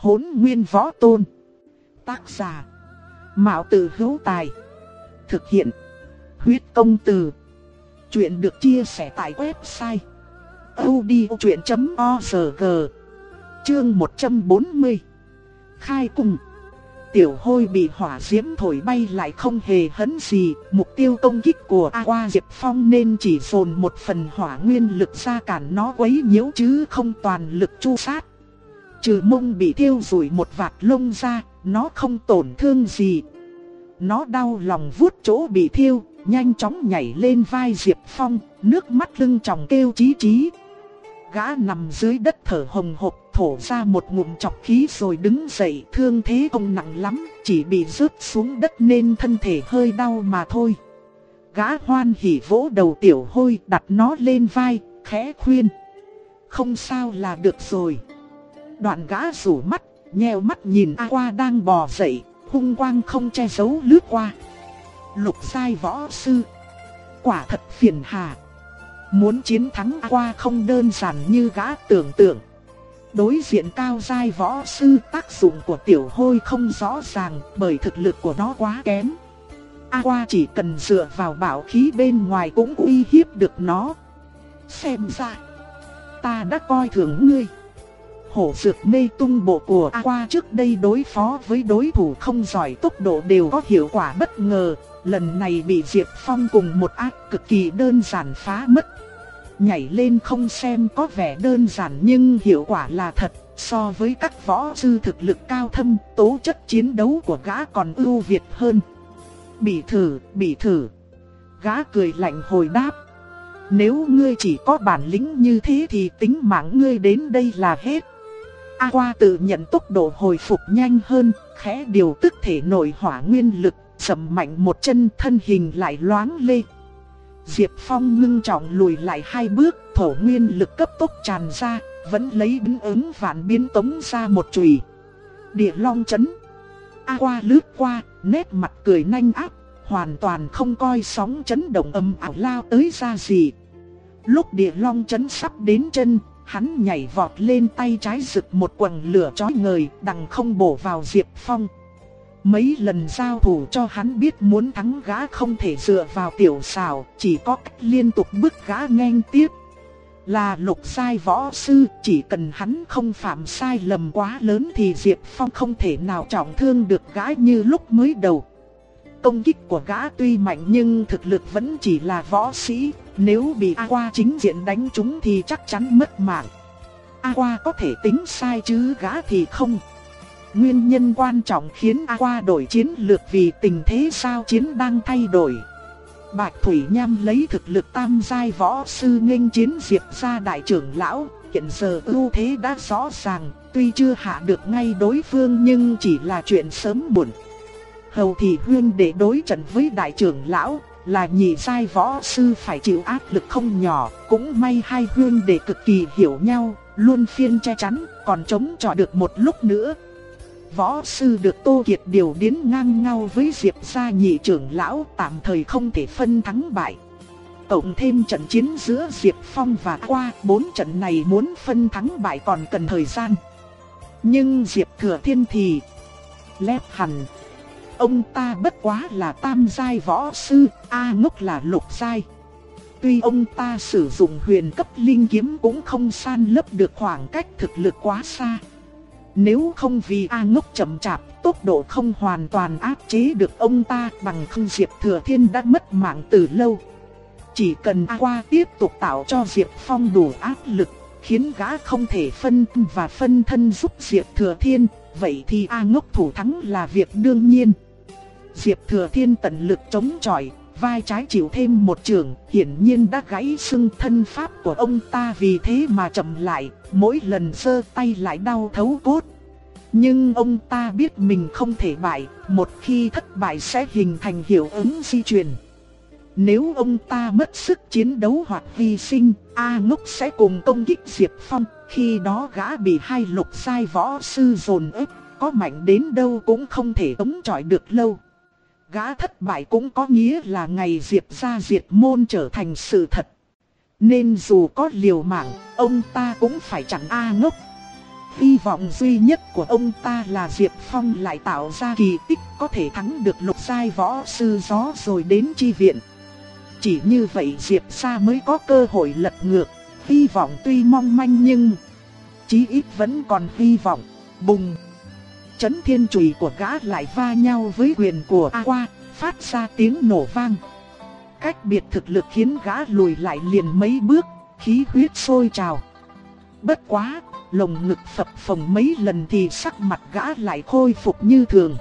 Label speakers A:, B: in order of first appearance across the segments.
A: Hốn nguyên võ tôn. Tác giả. Mạo tử hữu tài. Thực hiện. Huyết công từ. Chuyện được chia sẻ tại website. odchuyện.org Chương 140 Khai cùng Tiểu hôi bị hỏa diễm thổi bay lại không hề hấn gì, mục tiêu công kích của A Qua Diệp Phong nên chỉ dồn một phần hỏa nguyên lực ra cản nó quấy nhiễu chứ không toàn lực chu sát. Trừ mông bị thiêu rủi một vạt lông ra, nó không tổn thương gì. Nó đau lòng vuốt chỗ bị thiêu, nhanh chóng nhảy lên vai Diệp Phong, nước mắt lưng tròng kêu chí chí. Gã nằm dưới đất thở hồng hộc, thổ ra một ngụm chọc khí rồi đứng dậy, thương thế ông nặng lắm, chỉ bị rớt xuống đất nên thân thể hơi đau mà thôi. Gã hoan hỉ vỗ đầu tiểu hôi đặt nó lên vai, khẽ khuyên. Không sao là được rồi. Đoạn gã rủ mắt, nheo mắt nhìn A qua đang bò dậy, hung quang không che giấu lướt qua. Lục sai võ sư. Quả thật phiền hà. Muốn chiến thắng A qua không đơn giản như gã tưởng tượng. Đối diện cao giai võ sư tác dụng của tiểu hôi không rõ ràng bởi thực lực của nó quá kém. A qua chỉ cần dựa vào bảo khí bên ngoài cũng uy hiếp được nó. Xem ra, ta đã coi thường ngươi. Hổ dược mê tung bộ của A qua trước đây đối phó với đối thủ không giỏi tốc độ đều có hiệu quả bất ngờ. Lần này bị Diệp Phong cùng một ác cực kỳ đơn giản phá mất nhảy lên không xem có vẻ đơn giản nhưng hiệu quả là thật. So với các võ sư thực lực cao thâm, tố chất chiến đấu của gã còn ưu việt hơn. Bị thử, bị thử. Gã cười lạnh hồi đáp. Nếu ngươi chỉ có bản lĩnh như thế thì tính mạng ngươi đến đây là hết. A qua tự nhận tốc độ hồi phục nhanh hơn, khẽ điều tức thể nội hỏa nguyên lực, sầm mạnh một chân thân hình lại loáng lê. Diệp Phong ngưng trọng lùi lại hai bước, thổ nguyên lực cấp tốc tràn ra, vẫn lấy biến ứng vạn biến tống ra một chùy. Địa long chấn. A qua lướt qua, nét mặt cười nhanh áp, hoàn toàn không coi sóng chấn động âm ảo lao tới ra gì. Lúc địa long chấn sắp đến chân, hắn nhảy vọt lên tay trái rực một quần lửa chói ngời, đằng không bổ vào Diệp Phong. Mấy lần giao thủ cho hắn biết muốn thắng gã không thể dựa vào tiểu xảo, chỉ có cách liên tục bước gã ngang tiếp. Là lục sai võ sư, chỉ cần hắn không phạm sai lầm quá lớn thì Diệp Phong không thể nào trọng thương được gã như lúc mới đầu. Công kích của gã tuy mạnh nhưng thực lực vẫn chỉ là võ sĩ, nếu bị A qua chính diện đánh chúng thì chắc chắn mất mạng. A qua có thể tính sai chứ gã thì không. Nguyên nhân quan trọng khiến A qua đổi chiến lược vì tình thế sao chiến đang thay đổi. Bạch Thủy Nham lấy thực lực tam giai võ sư nghênh chiến diệp ra đại trưởng lão, hiện giờ ưu thế đã rõ ràng, tuy chưa hạ được ngay đối phương nhưng chỉ là chuyện sớm muộn. Hầu thì huyên để đối trận với đại trưởng lão, là nhị giai võ sư phải chịu áp lực không nhỏ, cũng may hai huyên để cực kỳ hiểu nhau, luôn phiên che chắn, còn chống chọi được một lúc nữa, Võ sư được Tô Kiệt điều đến ngang nhau với Diệp gia nhị trưởng lão tạm thời không thể phân thắng bại. Cộng thêm trận chiến giữa Diệp Phong và qua, bốn trận này muốn phân thắng bại còn cần thời gian. Nhưng Diệp Thừa Thiên thì lép hẳn. Ông ta bất quá là tam giai võ sư, A ngốc là lục giai. Tuy ông ta sử dụng huyền cấp linh kiếm cũng không san lấp được khoảng cách thực lực quá xa. Nếu không vì A ngốc chậm chạp, tốc độ không hoàn toàn áp chế được ông ta bằng không Diệp Thừa Thiên đã mất mạng từ lâu. Chỉ cần A qua tiếp tục tạo cho Diệp Phong đủ áp lực, khiến gã không thể phân và phân thân giúp Diệp Thừa Thiên, vậy thì A ngốc thủ thắng là việc đương nhiên. Diệp Thừa Thiên tận lực chống chọi, vai trái chịu thêm một trường, hiển nhiên đã gãy xương thân pháp của ông ta vì thế mà chậm lại, mỗi lần sơ tay lại đau thấu cốt. Nhưng ông ta biết mình không thể bại, một khi thất bại sẽ hình thành hiệu ứng di truyền. Nếu ông ta mất sức chiến đấu hoặc hy sinh, A ngốc sẽ cùng công kích Diệp Phong, khi đó gã bị hai lục sai võ sư dồn ép, có mạnh đến đâu cũng không thể chống chọi được lâu. Gã thất bại cũng có nghĩa là ngày diệt ra diệt môn trở thành sự thật. Nên dù có liều mạng, ông ta cũng phải chẳng A ngốc. hy vọng duy nhất của ông ta là Diệp Phong lại tạo ra kỳ tích có thể thắng được lục giai võ sư gió rồi đến chi viện. Chỉ như vậy Diệp Sa mới có cơ hội lật ngược, hy vọng tuy mong manh nhưng chí ít vẫn còn hy vọng. Bùng! Chấn thiên chùy của gã lại va nhau với quyền của A Qua, phát ra tiếng nổ vang. Cách biệt thực lực khiến gã lùi lại liền mấy bước, khí huyết sôi trào. Bất quá, lồng ngực phập phồng mấy lần thì sắc mặt gã lại khôi phục như thường.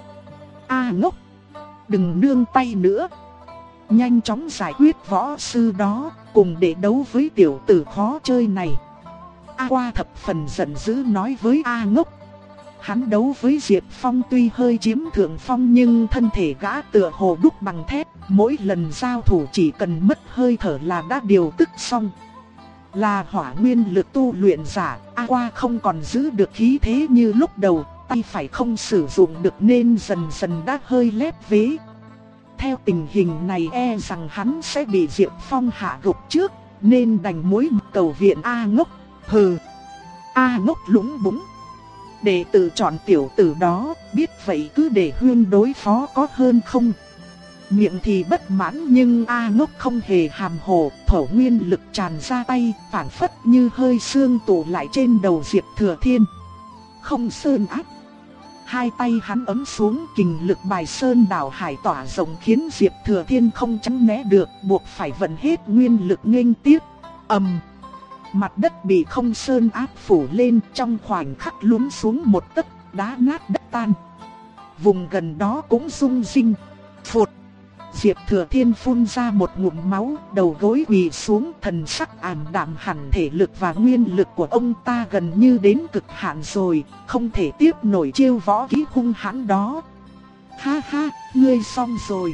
A: A ngốc! Đừng nương tay nữa! Nhanh chóng giải quyết võ sư đó, cùng để đấu với tiểu tử khó chơi này. A qua thập phần giận dữ nói với A ngốc. Hắn đấu với Diệp Phong tuy hơi chiếm thượng phong nhưng thân thể gã tựa hồ đúc bằng thép, mỗi lần giao thủ chỉ cần mất hơi thở là đã điều tức xong. Là hỏa nguyên lực tu luyện giả, A qua không còn giữ được khí thế như lúc đầu, tay phải không sử dụng được nên dần dần đã hơi lép vế. Theo tình hình này e rằng hắn sẽ bị Diệp Phong hạ gục trước, nên đành mối cầu viện A ngốc. Hừ, A ngốc lúng búng. Để tự chọn tiểu tử đó, biết vậy cứ để huyên đối phó có hơn không? Miệng thì bất mãn nhưng A ngốc không hề hàm hồ, thổ nguyên lực tràn ra tay, phản phất như hơi xương tụ lại trên đầu Diệp Thừa Thiên. Không sơn áp. Hai tay hắn ấm xuống kình lực bài sơn đảo hải tỏa rộng khiến Diệp Thừa Thiên không tránh né được, buộc phải vận hết nguyên lực nghênh tiếp. ầm, mặt đất bị không sơn áp phủ lên trong khoảnh khắc lún xuống một tấc, đá nát đất tan. Vùng gần đó cũng rung rinh, phụt. Diệp Thừa Thiên phun ra một ngụm máu, đầu gối quỳ xuống, thần sắc ảm đạm hẳn thể lực và nguyên lực của ông ta gần như đến cực hạn rồi, không thể tiếp nổi chiêu võ kỹ hung hãn đó. Ha ha, ngươi xong rồi.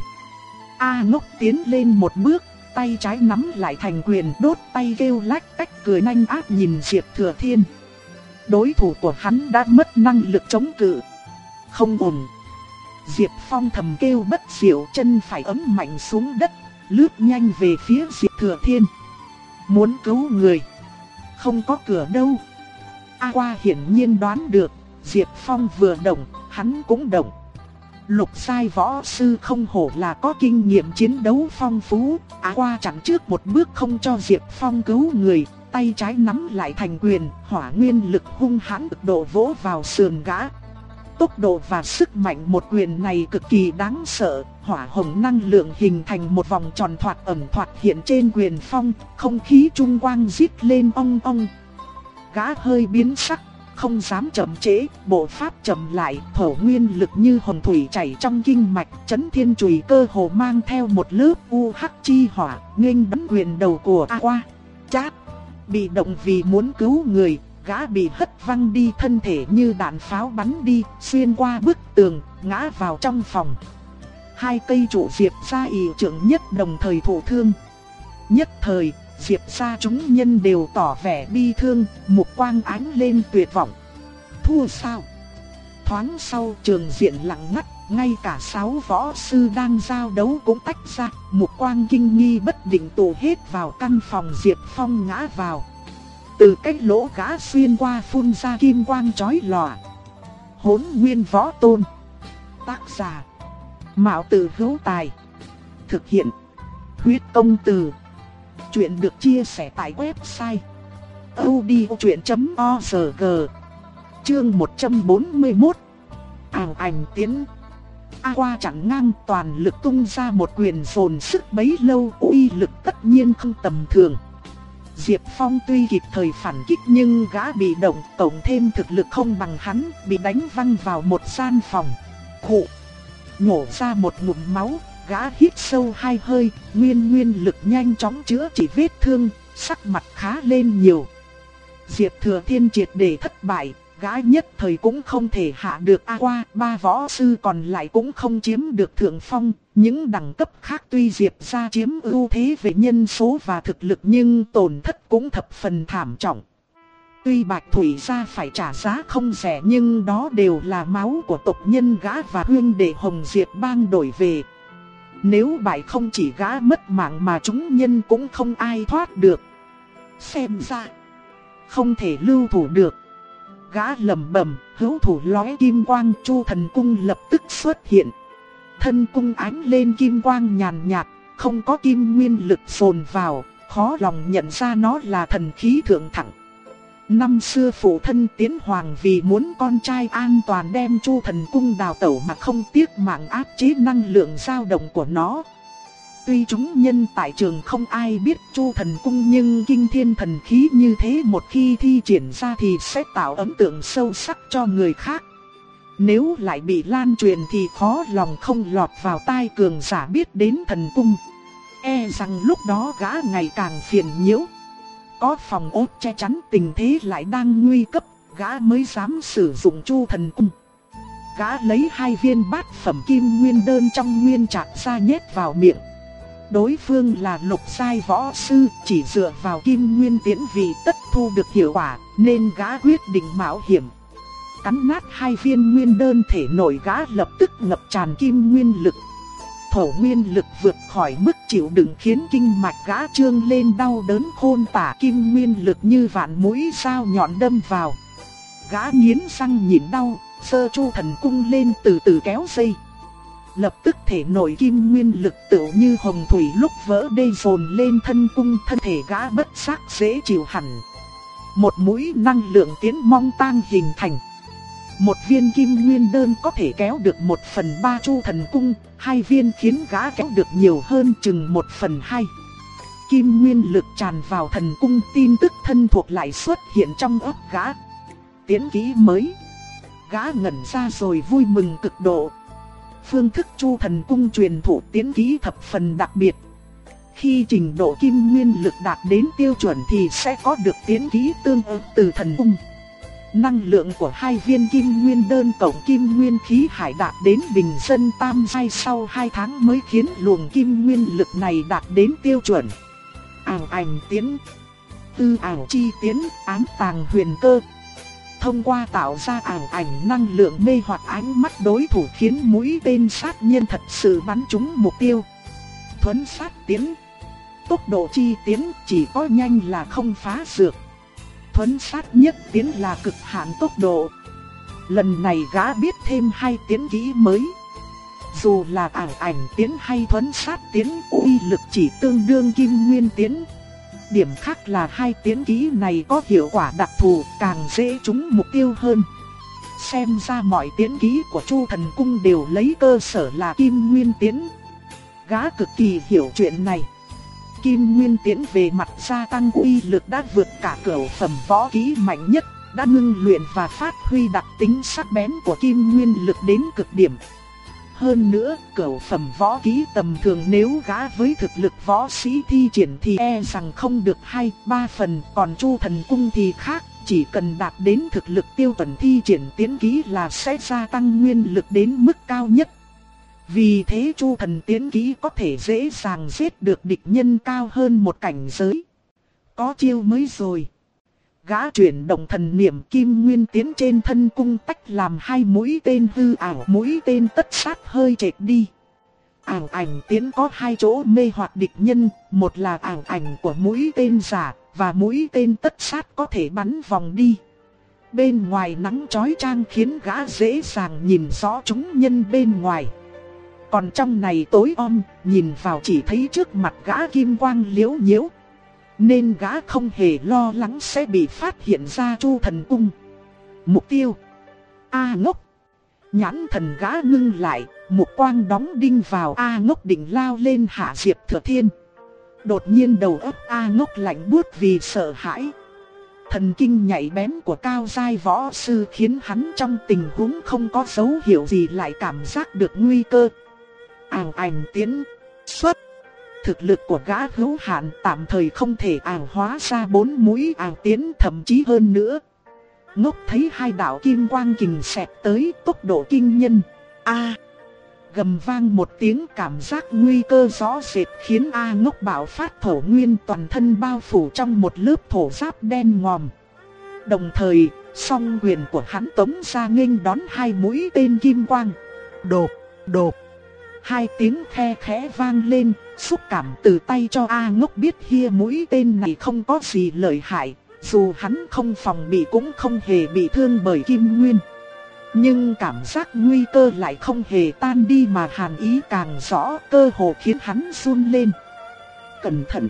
A: A ngốc tiến lên một bước, tay trái nắm lại thành quyền đốt tay kêu lách cách cười nhanh áp nhìn Diệp Thừa Thiên. Đối thủ của hắn đã mất năng lực chống cự. Không ổn. Diệp Phong thầm kêu bất diệu chân phải ấm mạnh xuống đất, lướt nhanh về phía Diệp Thừa Thiên. Muốn cứu người. Không có cửa đâu. A qua hiển nhiên đoán được, Diệp Phong vừa động, hắn cũng động. Lục sai võ sư không hổ là có kinh nghiệm chiến đấu phong phú, á qua chặn trước một bước không cho Diệp Phong cứu người, tay trái nắm lại thành quyền, hỏa nguyên lực hung hãn cực độ vỗ vào sườn gã. Tốc độ và sức mạnh một quyền này cực kỳ đáng sợ, hỏa hồng năng lượng hình thành một vòng tròn thoạt ẩm thoạt hiện trên quyền phong, không khí trung quang rít lên ong ong. Gã hơi biến sắc, không dám chậm trễ, bộ pháp chậm lại, thổ nguyên lực như hồng thủy chảy trong kinh mạch, chấn thiên chùy cơ hồ mang theo một lớp u hắc chi hỏa, nghênh đấm quyền đầu của A qua. Chát, bị động vì muốn cứu người, gã bị hất văng đi thân thể như đạn pháo bắn đi, xuyên qua bức tường, ngã vào trong phòng. Hai cây trụ diệp ra ý trưởng nhất đồng thời thổ thương. Nhất thời, Diệp gia chúng nhân đều tỏ vẻ bi thương, mục quang ánh lên tuyệt vọng. Thua sao? Thoáng sau trường diện lặng ngắt, ngay cả sáu võ sư đang giao đấu cũng tách ra, mục quang kinh nghi bất định tụ hết vào căn phòng Diệp Phong ngã vào. Từ cách lỗ gã xuyên qua phun ra kim quang chói lòa. Hốn nguyên võ tôn. Tác giả. Mạo tử hữu tài. Thực hiện. Huyết công từ. Chuyện được chia sẻ tại website odchuyện.org Chương 141 Ảng ảnh tiến A qua chẳng ngang toàn lực tung ra một quyền dồn sức bấy lâu uy lực tất nhiên không tầm thường. Diệp Phong tuy kịp thời phản kích nhưng gã bị động tổng thêm thực lực không bằng hắn bị đánh văng vào một gian phòng. Khụ! Nhổ ra một ngụm máu, Gã hít sâu hai hơi, nguyên nguyên lực nhanh chóng chữa trị vết thương, sắc mặt khá lên nhiều. Diệp Thừa Thiên triệt để thất bại, gã nhất thời cũng không thể hạ được A qua, ba võ sư còn lại cũng không chiếm được thượng phong. Những đẳng cấp khác tuy Diệp ra chiếm ưu thế về nhân số và thực lực nhưng tổn thất cũng thập phần thảm trọng. Tuy Bạch Thủy gia phải trả giá không rẻ nhưng đó đều là máu của tộc nhân gã và huyên đệ Hồng Diệp bang đổi về. Nếu bại không chỉ gã mất mạng mà chúng nhân cũng không ai thoát được. Xem ra, không thể lưu thủ được. Gã lầm bầm hữu thủ lóe kim quang, Chu thần cung lập tức xuất hiện. Thân cung ánh lên kim quang nhàn nhạt, không có kim nguyên lực phồn vào, khó lòng nhận ra nó là thần khí thượng thẳng. Năm xưa phụ thân tiến hoàng vì muốn con trai an toàn đem chu thần cung đào tẩu mà không tiếc mạng áp chế năng lượng dao động của nó. Tuy chúng nhân tại trường không ai biết chu thần cung nhưng kinh thiên thần khí như thế một khi thi triển ra thì sẽ tạo ấn tượng sâu sắc cho người khác. Nếu lại bị lan truyền thì khó lòng không lọt vào tai cường giả biết đến thần cung. E rằng lúc đó gã ngày càng phiền nhiễu. Có phòng ốt che chắn tình thế lại đang nguy cấp, gã mới dám sử dụng chu thần cung. Gã lấy hai viên bát phẩm kim nguyên đơn trong nguyên trạc ra nhét vào miệng. Đối phương là lục sai võ sư, chỉ dựa vào kim nguyên tiễn vì tất thu được hiệu quả, nên gã quyết định mạo hiểm. Cắn nát hai viên nguyên đơn thể nội gã lập tức ngập tràn kim nguyên lực. Thổ nguyên lực vượt khỏi mức chịu đựng khiến kinh mạch gã trương lên đau đớn khôn tả kim nguyên lực như vạn mũi sao nhọn đâm vào. Gã nghiến răng nhìn đau, sơ chu thần cung lên từ từ kéo dây. Lập tức thể nội kim nguyên lực tựu như hồng thủy lúc vỡ đê dồn lên thân cung thân thể gã bất giác dễ chịu hẳn. Một mũi năng lượng tiến mong tang hình thành. Một viên kim nguyên đơn có thể kéo được một phần ba chu thần cung, hai viên khiến gã kéo được nhiều hơn chừng một phần hai. Kim nguyên lực tràn vào thần cung tin tức thân thuộc lại xuất hiện trong ấp gã. Tiến kỹ mới. Gã ngẩn ra rồi vui mừng cực độ. Phương thức chu thần cung truyền thủ tiến kỹ thập phần đặc biệt. Khi trình độ kim nguyên lực đạt đến tiêu chuẩn thì sẽ có được tiến kỹ tương ứng từ thần cung. Năng lượng của hai viên kim nguyên đơn cộng kim nguyên khí hải đạt đến bình dân tam giai sau 2 tháng mới khiến luồng kim nguyên lực này đạt đến tiêu chuẩn. Ảng ảnh tiến, tư Ảng chi tiến, ám tàng huyền cơ. Thông qua tạo ra ảng ảnh năng lượng mê hoặc ánh mắt đối thủ khiến mũi tên sát nhân thật sự bắn trúng mục tiêu. Thuấn sát tiến, tốc độ chi tiến chỉ có nhanh là không phá dược thuấn sát nhất tiến là cực hạn tốc độ. Lần này gã biết thêm hai tiến kỹ mới. Dù là ảnh ảnh tiến hay thuấn sát tiến, uy lực chỉ tương đương kim nguyên tiến. Điểm khác là hai tiến kỹ này có hiệu quả đặc thù, càng dễ trúng mục tiêu hơn. Xem ra mọi tiến kỹ của Chu Thần Cung đều lấy cơ sở là kim nguyên tiến. Gã cực kỳ hiểu chuyện này kim nguyên tiễn về mặt gia tăng uy lực đã vượt cả cửu phẩm võ kỹ mạnh nhất, đã ngưng luyện và phát huy đặc tính sắc bén của kim nguyên lực đến cực điểm. Hơn nữa, cửu phẩm võ kỹ tầm thường nếu gã với thực lực võ sĩ thi triển thì e rằng không được hai, ba phần, còn chu thần cung thì khác, chỉ cần đạt đến thực lực tiêu chuẩn thi triển tiến kỹ là sẽ gia tăng nguyên lực đến mức cao nhất. Vì thế Chu thần tiến kỹ có thể dễ dàng giết được địch nhân cao hơn một cảnh giới. Có chiêu mới rồi. Gã chuyển động thần niệm kim nguyên tiến trên thân cung tách làm hai mũi tên hư ảo mũi tên tất sát hơi chệt đi. Ảo ảnh tiến có hai chỗ mê hoặc địch nhân, một là ảo ảnh của mũi tên giả, và mũi tên tất sát có thể bắn vòng đi. Bên ngoài nắng chói chang khiến gã dễ dàng nhìn rõ chúng nhân bên ngoài. Còn trong này tối om, nhìn vào chỉ thấy trước mặt gã kim quang liễu nhiễu. Nên gã không hề lo lắng sẽ bị phát hiện ra chu thần cung. Mục tiêu A ngốc Nhãn thần gã ngưng lại, một quang đóng đinh vào A ngốc định lao lên hạ diệp thừa thiên. Đột nhiên đầu óc A ngốc lạnh buốt vì sợ hãi. Thần kinh nhạy bén của cao giai võ sư khiến hắn trong tình huống không có dấu hiệu gì lại cảm giác được nguy cơ ảo ảnh tiến xuất. Thực lực của gã hữu hạn tạm thời không thể ảo hóa ra bốn mũi ảo tiến thậm chí hơn nữa. Ngốc thấy hai đạo kim quang kình xẹt tới tốc độ kinh nhân. A gầm vang một tiếng cảm giác nguy cơ rõ rệt khiến A ngốc bảo phát thổ nguyên toàn thân bao phủ trong một lớp thổ giáp đen ngòm. Đồng thời, song quyền của hắn tống ra nghênh đón hai mũi tên kim quang. Đột, đột. Hai tiếng khe khẽ vang lên, xúc cảm từ tay cho A ngốc biết hia mũi tên này không có gì lợi hại, dù hắn không phòng bị cũng không hề bị thương bởi kim nguyên. Nhưng cảm giác nguy cơ lại không hề tan đi mà hàn ý càng rõ cơ hồ khiến hắn run lên. Cẩn thận!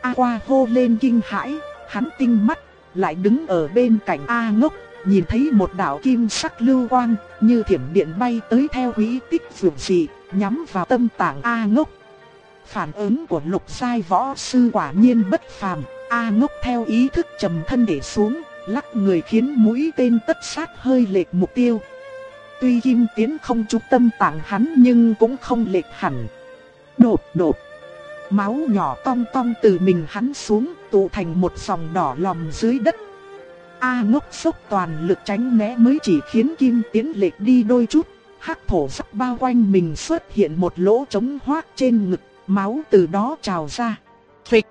A: A qua hô lên kinh hãi, hắn tinh mắt, lại đứng ở bên cạnh A ngốc, nhìn thấy một đạo kim sắc lưu quang, như thiểm điện bay tới theo quý tích vượt dị, nhắm vào tâm tạng A ngốc. Phản ứng của lục sai võ sư quả nhiên bất phàm, A ngốc theo ý thức trầm thân để xuống, lắc người khiến mũi tên tất sát hơi lệch mục tiêu. Tuy kim tiến không trúng tâm tạng hắn nhưng cũng không lệch hẳn. Đột đột. Máu nhỏ cong cong từ mình hắn xuống tụ thành một dòng đỏ lòm dưới đất. A ngốc sốc toàn lực tránh né mới chỉ khiến kim tiến lệch đi đôi chút. Hắc thổ sắc bao quanh mình xuất hiện một lỗ trống hoác trên ngực, máu từ đó trào ra. Phịch!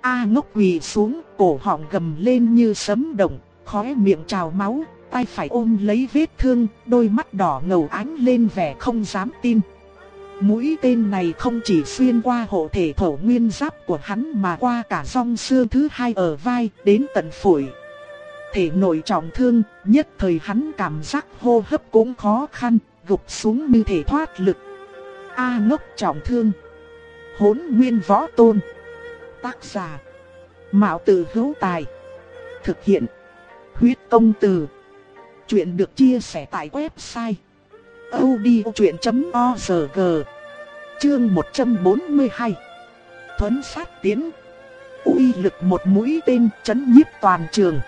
A: A ngốc quỳ xuống, cổ họng gầm lên như sấm động, khóe miệng trào máu, tay phải ôm lấy vết thương, đôi mắt đỏ ngầu ánh lên vẻ không dám tin. Mũi tên này không chỉ xuyên qua hộ thể thổ nguyên giáp của hắn mà qua cả rong xương thứ hai ở vai đến tận phổi. Thể nội trọng thương, nhất thời hắn cảm giác hô hấp cũng khó khăn, gục xuống như thể thoát lực. A ngốc trọng thương. Hốn nguyên võ tôn. Tác giả. Mạo tử hữu tài. Thực hiện. Huyết công từ. Chuyện được chia sẻ tại website. odchuyện.org Chương 142 Thuấn sát tiến uy lực một mũi tên chấn nhiếp toàn trường.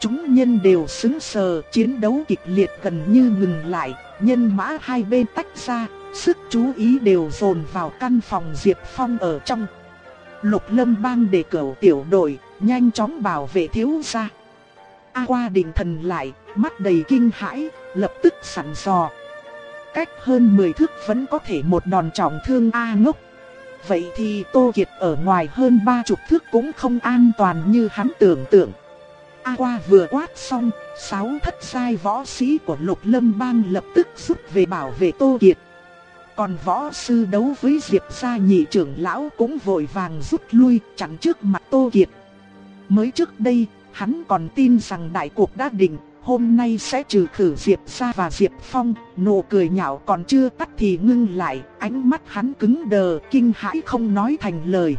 A: Chúng nhân đều xứng sờ, chiến đấu kịch liệt gần như ngừng lại, nhân mã hai bên tách ra, sức chú ý đều dồn vào căn phòng Diệp Phong ở trong. Lục lâm bang để cửu tiểu đội, nhanh chóng bảo vệ thiếu gia. A qua định thần lại, mắt đầy kinh hãi, lập tức sẵn sò. Cách hơn 10 thước vẫn có thể một đòn trọng thương A ngốc. Vậy thì Tô Kiệt ở ngoài hơn ba chục thước cũng không an toàn như hắn tưởng tượng. A qua vừa quát xong, sáu thất sai võ sĩ của lục lâm bang lập tức rút về bảo vệ Tô Kiệt. Còn võ sư đấu với Diệp gia nhị trưởng lão cũng vội vàng rút lui chặn trước mặt Tô Kiệt. Mới trước đây, hắn còn tin rằng đại cuộc đã định, hôm nay sẽ trừ khử Diệp gia và Diệp Phong, nụ cười nhạo còn chưa tắt thì ngưng lại, ánh mắt hắn cứng đờ, kinh hãi không nói thành lời.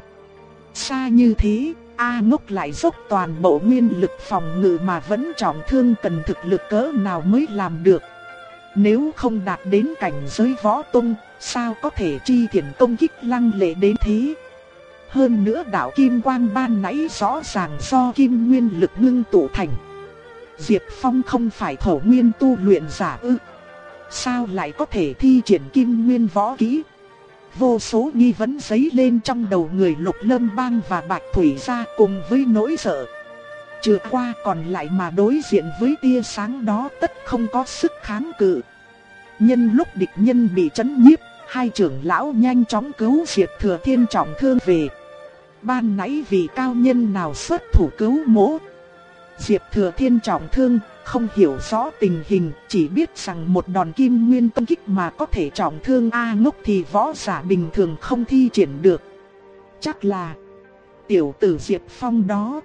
A: Xa như thế, A ngốc lại dốc toàn bộ nguyên lực phòng ngự mà vẫn trọng thương cần thực lực cỡ nào mới làm được. Nếu không đạt đến cảnh giới võ tung, sao có thể chi thiện công kích lăng lệ đến thế? Hơn nữa đạo kim quang ban nãy rõ ràng do kim nguyên lực ngưng tụ thành. Diệp Phong không phải thổ nguyên tu luyện giả ư. Sao lại có thể thi triển kim nguyên võ kỹ? Vô số nghi vấn dấy lên trong đầu người lục lâm bang và bạch thủy ra cùng với nỗi sợ. Trừ qua còn lại mà đối diện với tia sáng đó tất không có sức kháng cự. Nhân lúc địch nhân bị chấn nhiếp, hai trưởng lão nhanh chóng cứu diệt thừa thiên trọng thương về. Ban nãy vì cao nhân nào xuất thủ cứu mỗ. Diệp thừa thiên trọng thương, không hiểu rõ tình hình, chỉ biết rằng một đòn kim nguyên công kích mà có thể trọng thương A ngốc thì võ giả bình thường không thi triển được. Chắc là tiểu tử Diệp Phong đó.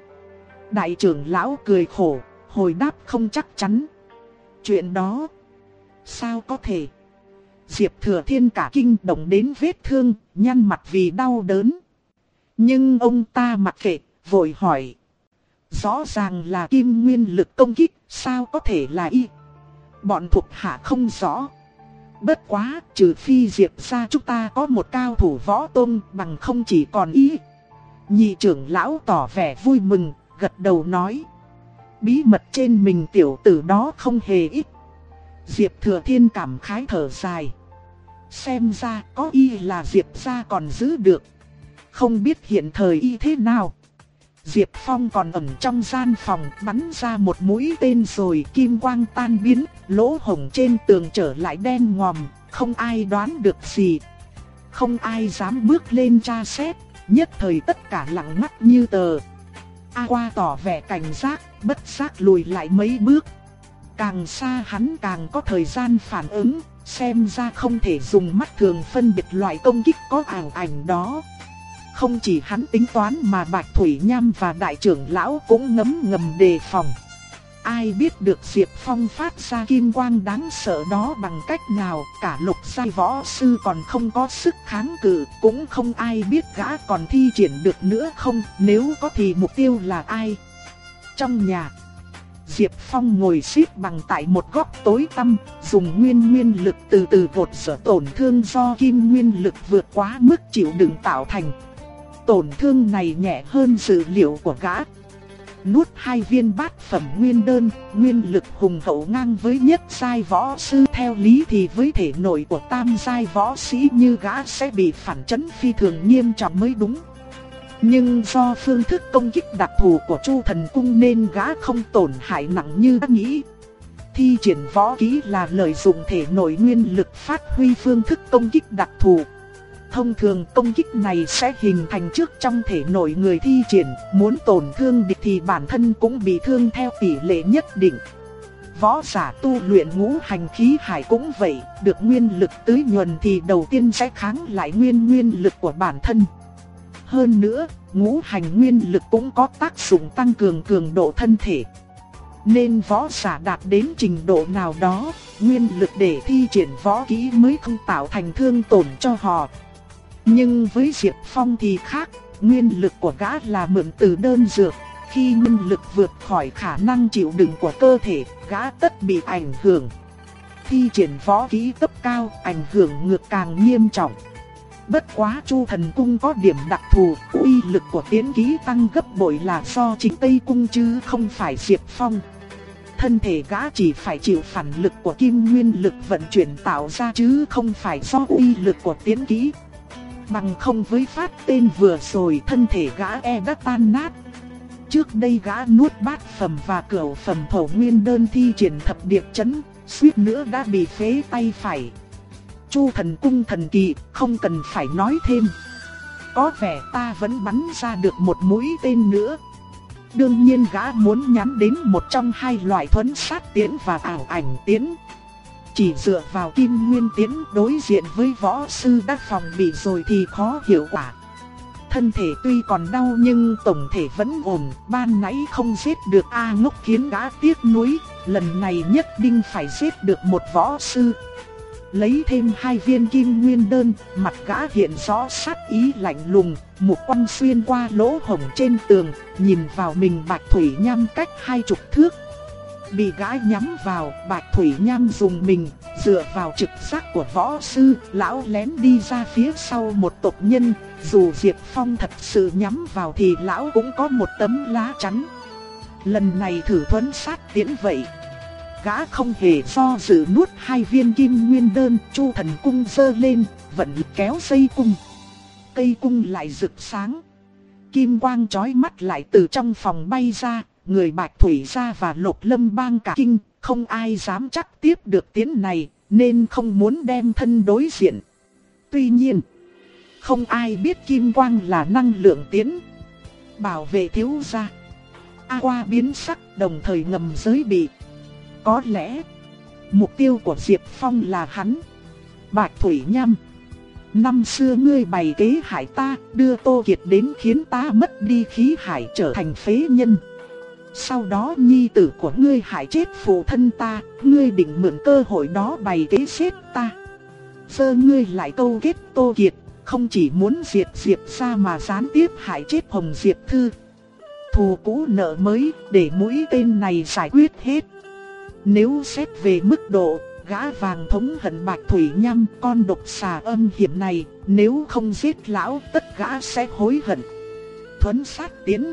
A: Đại trưởng lão cười khổ, hồi đáp không chắc chắn. Chuyện đó, sao có thể? Diệp Thừa Thiên cả kinh động đến vết thương, nhăn mặt vì đau đớn. Nhưng ông ta mặc kệ, vội hỏi. Rõ ràng là kim nguyên lực công kích, sao có thể là y? Bọn thuộc hạ không rõ. Bất quá, trừ phi diệp ra chúng ta có một cao thủ võ tôn bằng không chỉ còn y. Nhị trưởng lão tỏ vẻ vui mừng, gật đầu nói. Bí mật trên mình tiểu tử đó không hề ít. Diệp thừa thiên cảm khái thở dài. Xem ra có y là Diệp ra còn giữ được. Không biết hiện thời y thế nào. Diệp Phong còn ẩn trong gian phòng bắn ra một mũi tên rồi kim quang tan biến, lỗ hổng trên tường trở lại đen ngòm, không ai đoán được gì. Không ai dám bước lên tra xét, nhất thời tất cả lặng ngắt như tờ. A qua tỏ vẻ cảnh giác, bất giác lùi lại mấy bước. Càng xa hắn càng có thời gian phản ứng, xem ra không thể dùng mắt thường phân biệt loại công kích có ảo ảnh đó không chỉ hắn tính toán mà Bạch Thủy Nham và đại trưởng lão cũng ngấm ngầm đề phòng. Ai biết được Diệp Phong phát ra kim quang đáng sợ đó bằng cách nào, cả lục sai võ sư còn không có sức kháng cự, cũng không ai biết gã còn thi triển được nữa không, nếu có thì mục tiêu là ai. Trong nhà, Diệp Phong ngồi xếp bằng tại một góc tối tăm, dùng nguyên nguyên lực từ từ gột sở tổn thương do kim nguyên lực vượt quá mức chịu đựng tạo thành. Tổn thương này nhẹ hơn dự liệu của gã, nuốt hai viên bát phẩm nguyên đơn, nguyên lực hùng hậu ngang với nhất sai võ sư theo lý thì với thể nội của tam sai võ sĩ như gã sẽ bị phản chấn phi thường nghiêm trọng mới đúng. Nhưng do phương thức công kích đặc thù của Chu Thần Cung nên gã không tổn hại nặng như đã nghĩ. Thi triển võ kỹ là lợi dụng thể nội nguyên lực phát huy phương thức công kích đặc thù. Thông thường công kích này sẽ hình thành trước trong thể nội người thi triển, muốn tổn thương địch thì bản thân cũng bị thương theo tỷ lệ nhất định. Võ giả tu luyện ngũ hành khí hải cũng vậy, được nguyên lực tưới nhuần thì đầu tiên sẽ kháng lại nguyên nguyên lực của bản thân. Hơn nữa, ngũ hành nguyên lực cũng có tác dụng tăng cường cường độ thân thể. Nên võ giả đạt đến trình độ nào đó, nguyên lực để thi triển võ kỹ mới không tạo thành thương tổn cho họ, nhưng với Diệp Phong thì khác, nguyên lực của gã là mượn từ đơn dược. Khi nguyên lực vượt khỏi khả năng chịu đựng của cơ thể, gã tất bị ảnh hưởng. Thi triển võ kỹ cấp cao, ảnh hưởng ngược càng nghiêm trọng. Bất quá Chu Thần Cung có điểm đặc thù, uy lực của tiến kỹ tăng gấp bội là do chính Tây Cung chứ không phải Diệp Phong. Thân thể gã chỉ phải chịu phản lực của kim nguyên lực vận chuyển tạo ra chứ không phải do uy lực của tiến kỹ. Bằng không với phát tên vừa rồi thân thể gã e đã tan nát. Trước đây gã nuốt bát phẩm và cửu phẩm thổ nguyên đơn thi triển thập điệp chấn, suýt nữa đã bị phế tay phải. Chu thần cung thần kỳ, không cần phải nói thêm. Có vẻ ta vẫn bắn ra được một mũi tên nữa. Đương nhiên gã muốn nhắm đến một trong hai loại thuấn sát tiễn và ảo ảnh tiễn, chỉ dựa vào kim nguyên tiến đối diện với võ sư đắc phòng bị rồi thì khó hiệu quả. Thân thể tuy còn đau nhưng tổng thể vẫn ổn, ban nãy không giết được A ngốc khiến gã tiếc nuối, lần này nhất định phải giết được một võ sư. Lấy thêm hai viên kim nguyên đơn, mặt gã hiện rõ sát ý lạnh lùng, một quăng xuyên qua lỗ hổng trên tường, nhìn vào mình bạch thủy nham cách hai chục thước, Bị gái nhắm vào, Bạch Thủy Nham dùng mình, dựa vào trực giác của võ sư, lão lén đi ra phía sau một tộc nhân, dù Diệp Phong thật sự nhắm vào thì lão cũng có một tấm lá chắn. Lần này thử thuấn sát tiễn vậy. Gã không hề do dự nuốt hai viên kim nguyên đơn, chu thần cung dơ lên, vận kéo dây cung. Cây cung lại rực sáng. Kim quang chói mắt lại từ trong phòng bay ra, người Bạch Thủy gia và Lục Lâm bang cả kinh, không ai dám chắc tiếp được tiến này, nên không muốn đem thân đối diện. Tuy nhiên, không ai biết kim quang là năng lượng tiến. Bảo vệ thiếu gia. A qua biến sắc đồng thời ngầm giới bị. Có lẽ, mục tiêu của Diệp Phong là hắn. Bạch Thủy nhâm Năm xưa ngươi bày kế hại ta, đưa Tô Kiệt đến khiến ta mất đi khí hải trở thành phế nhân. Sau đó nhi tử của ngươi hại chết phụ thân ta, ngươi định mượn cơ hội đó bày kế xếp ta. Giờ ngươi lại câu kết Tô Kiệt, không chỉ muốn diệt Diệp ra mà gián tiếp hại chết Hồng Diệp Thư. Thù cũ nợ mới, để mũi tên này giải quyết hết. Nếu xét về mức độ, gã vàng thống hận bạch thủy nhâm con độc xà âm hiểm này, nếu không giết lão tất gã sẽ hối hận. Thuấn sát tiến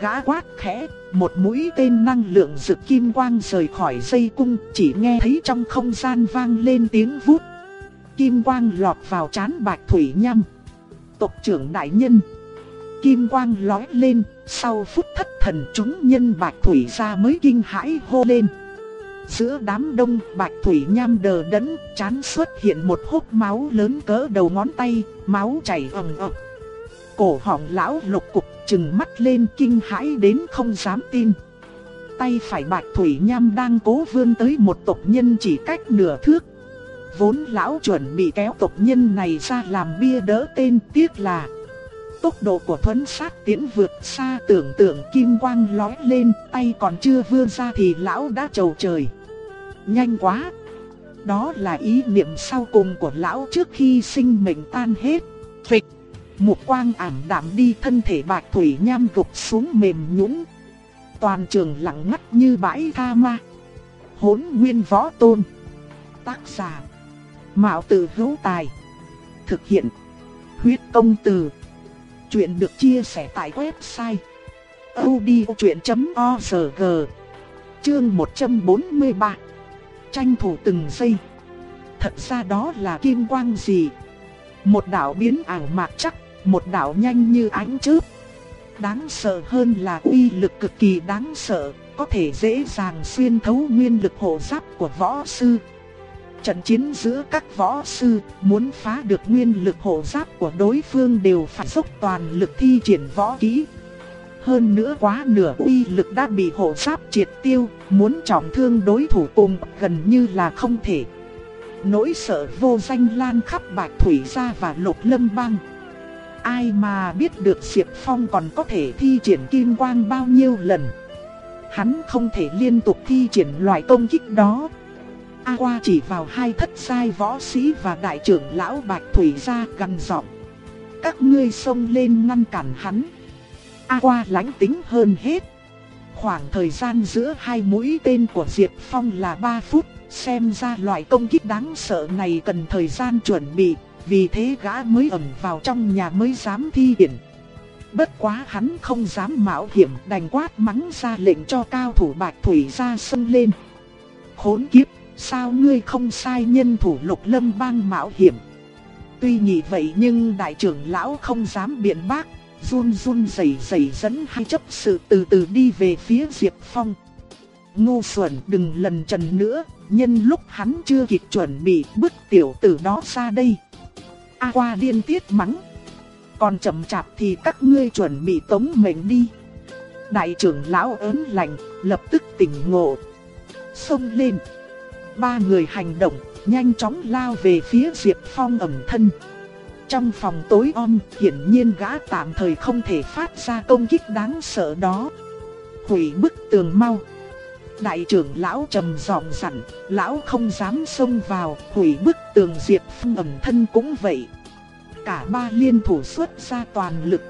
A: Gã quát khẽ, một mũi tên năng lượng rực kim quang rời khỏi dây cung, chỉ nghe thấy trong không gian vang lên tiếng vút. Kim quang lọt vào chán bạch thủy nhâm. Tộc trưởng đại nhân. Kim quang lói lên, sau phút thất thần chúng nhân bạch thủy ra mới kinh hãi hô lên. Giữa đám đông bạch thủy nham đờ đẫn, chán xuất hiện một hốc máu lớn cỡ đầu ngón tay, máu chảy ầm ầm. Cổ họng lão lục cục chừng mắt lên kinh hãi đến không dám tin. Tay phải bạch thủy nham đang cố vươn tới một tộc nhân chỉ cách nửa thước. Vốn lão chuẩn bị kéo tộc nhân này ra làm bia đỡ tên tiếc là tốc độ của thuấn sát tiễn vượt xa tưởng tượng kim quang lói lên, tay còn chưa vươn ra thì lão đã trầu trời. Nhanh quá! Đó là ý niệm sau cùng của lão trước khi sinh mệnh tan hết. Phịch! Một quang ảm đạm đi thân thể bạch thủy nham gục xuống mềm nhũn. Toàn trường lặng ngắt như bãi tha ma. Hốn nguyên võ tôn. Tác giả. Mạo tử hữu tài. Thực hiện. Huyết công từ. Chuyện được chia sẻ tại website. odchuyện.org Chương 143 Tranh thủ từng giây. Thật ra đó là kim quang gì? Một đạo biến ảo mạc chắc, một đạo nhanh như ánh chớp. Đáng sợ hơn là uy lực cực kỳ đáng sợ, có thể dễ dàng xuyên thấu nguyên lực hộ giáp của võ sư. Trận chiến giữa các võ sư muốn phá được nguyên lực hộ giáp của đối phương đều phải dốc toàn lực thi triển võ kỹ. Hơn nữa quá nửa uy lực đã bị hộ giáp triệt tiêu, muốn trọng thương đối thủ cùng gần như là không thể. Nỗi sợ vô danh lan khắp bạch thủy gia và lục lâm băng. Ai mà biết được Diệp Phong còn có thể thi triển kim quang bao nhiêu lần. Hắn không thể liên tục thi triển loại công kích đó. A qua chỉ vào hai thất sai võ sĩ và đại trưởng lão Bạch Thủy gia gằn giọng. Các ngươi xông lên ngăn cản hắn. A qua lãnh tính hơn hết. Khoảng thời gian giữa hai mũi tên của Diệp Phong là 3 phút, xem ra loại công kích đáng sợ này cần thời gian chuẩn bị, vì thế gã mới ẩn vào trong nhà mới dám thi triển. Bất quá hắn không dám mạo hiểm đành quát mắng ra lệnh cho cao thủ Bạch Thủy ra sân lên. Khốn kiếp, sao ngươi không sai nhân thủ lục lâm bang mạo hiểm? Tuy nhị vậy nhưng đại trưởng lão không dám biện bác, run run rẩy rẩy dẫn hai chấp sự từ từ đi về phía Diệp Phong. Ngu xuẩn đừng lần trần nữa, nhân lúc hắn chưa kịp chuẩn bị bước tiểu tử đó ra đây. A qua điên tiết mắng. Còn chậm chạp thì các ngươi chuẩn bị tống mệnh đi. Đại trưởng lão ớn lạnh, lập tức tỉnh ngộ. Xông lên. Ba người hành động, nhanh chóng lao về phía Diệp Phong ẩm thân. Trong phòng tối om, hiển nhiên gã tạm thời không thể phát ra công kích đáng sợ đó. Hủy bức tường mau. Đại trưởng lão trầm giọng dặn, lão không dám xông vào, hủy bức tường Diệp Phong ẩm thân cũng vậy. Cả ba liên thủ xuất ra toàn lực.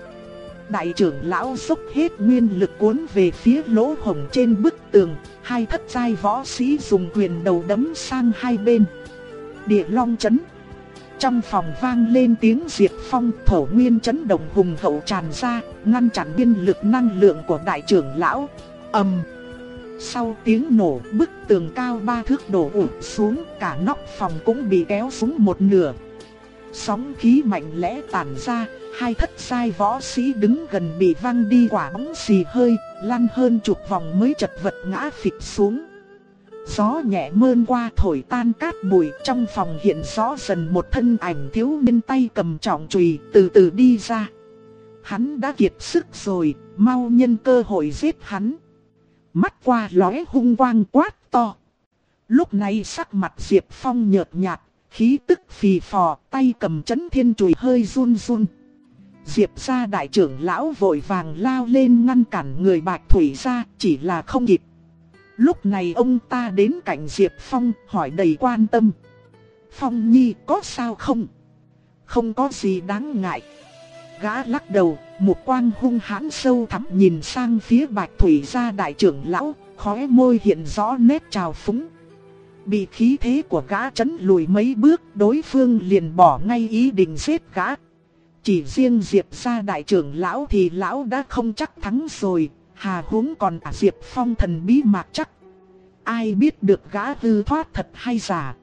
A: Đại trưởng lão dốc hết nguyên lực cuốn về phía lỗ hổng trên bức tường, hai thất giai võ sĩ dùng quyền đầu đấm sang hai bên. Địa long chấn. Trong phòng vang lên tiếng diệt phong thổ nguyên chấn động hùng hậu tràn ra, ngăn chặn biên lực năng lượng của đại trưởng lão. ầm. Sau tiếng nổ, bức tường cao ba thước đổ ụp xuống, cả nóc phòng cũng bị kéo xuống một nửa. Sóng khí mạnh lẽ tản ra, hai thất sai võ sĩ đứng gần bị văng đi quả bóng xì hơi, lăn hơn chục vòng mới chật vật ngã phịch xuống. Gió nhẹ mơn qua thổi tan cát bụi trong phòng hiện rõ dần một thân ảnh thiếu niên tay cầm trọng chùy từ từ đi ra. Hắn đã kiệt sức rồi, mau nhân cơ hội giết hắn. Mắt qua lóe hung quang quát to. Lúc này sắc mặt Diệp Phong nhợt nhạt, khí tức phì phò, tay cầm chấn thiên chùy hơi run run. Diệp gia đại trưởng lão vội vàng lao lên ngăn cản người bạch thủy ra, chỉ là không kịp. Lúc này ông ta đến cạnh Diệp Phong hỏi đầy quan tâm. Phong Nhi có sao không? Không có gì đáng ngại. Gã lắc đầu, một quang hung hãn sâu thẳm nhìn sang phía bạch thủy gia đại trưởng lão, khóe môi hiện rõ nét trào phúng. Bị khí thế của gã chấn lùi mấy bước, đối phương liền bỏ ngay ý định giết gã. Chỉ riêng Diệp gia đại trưởng lão thì lão đã không chắc thắng rồi, hà huống còn à Diệp phong thần bí mạc chắc. Ai biết được gã hư thoát thật hay giả.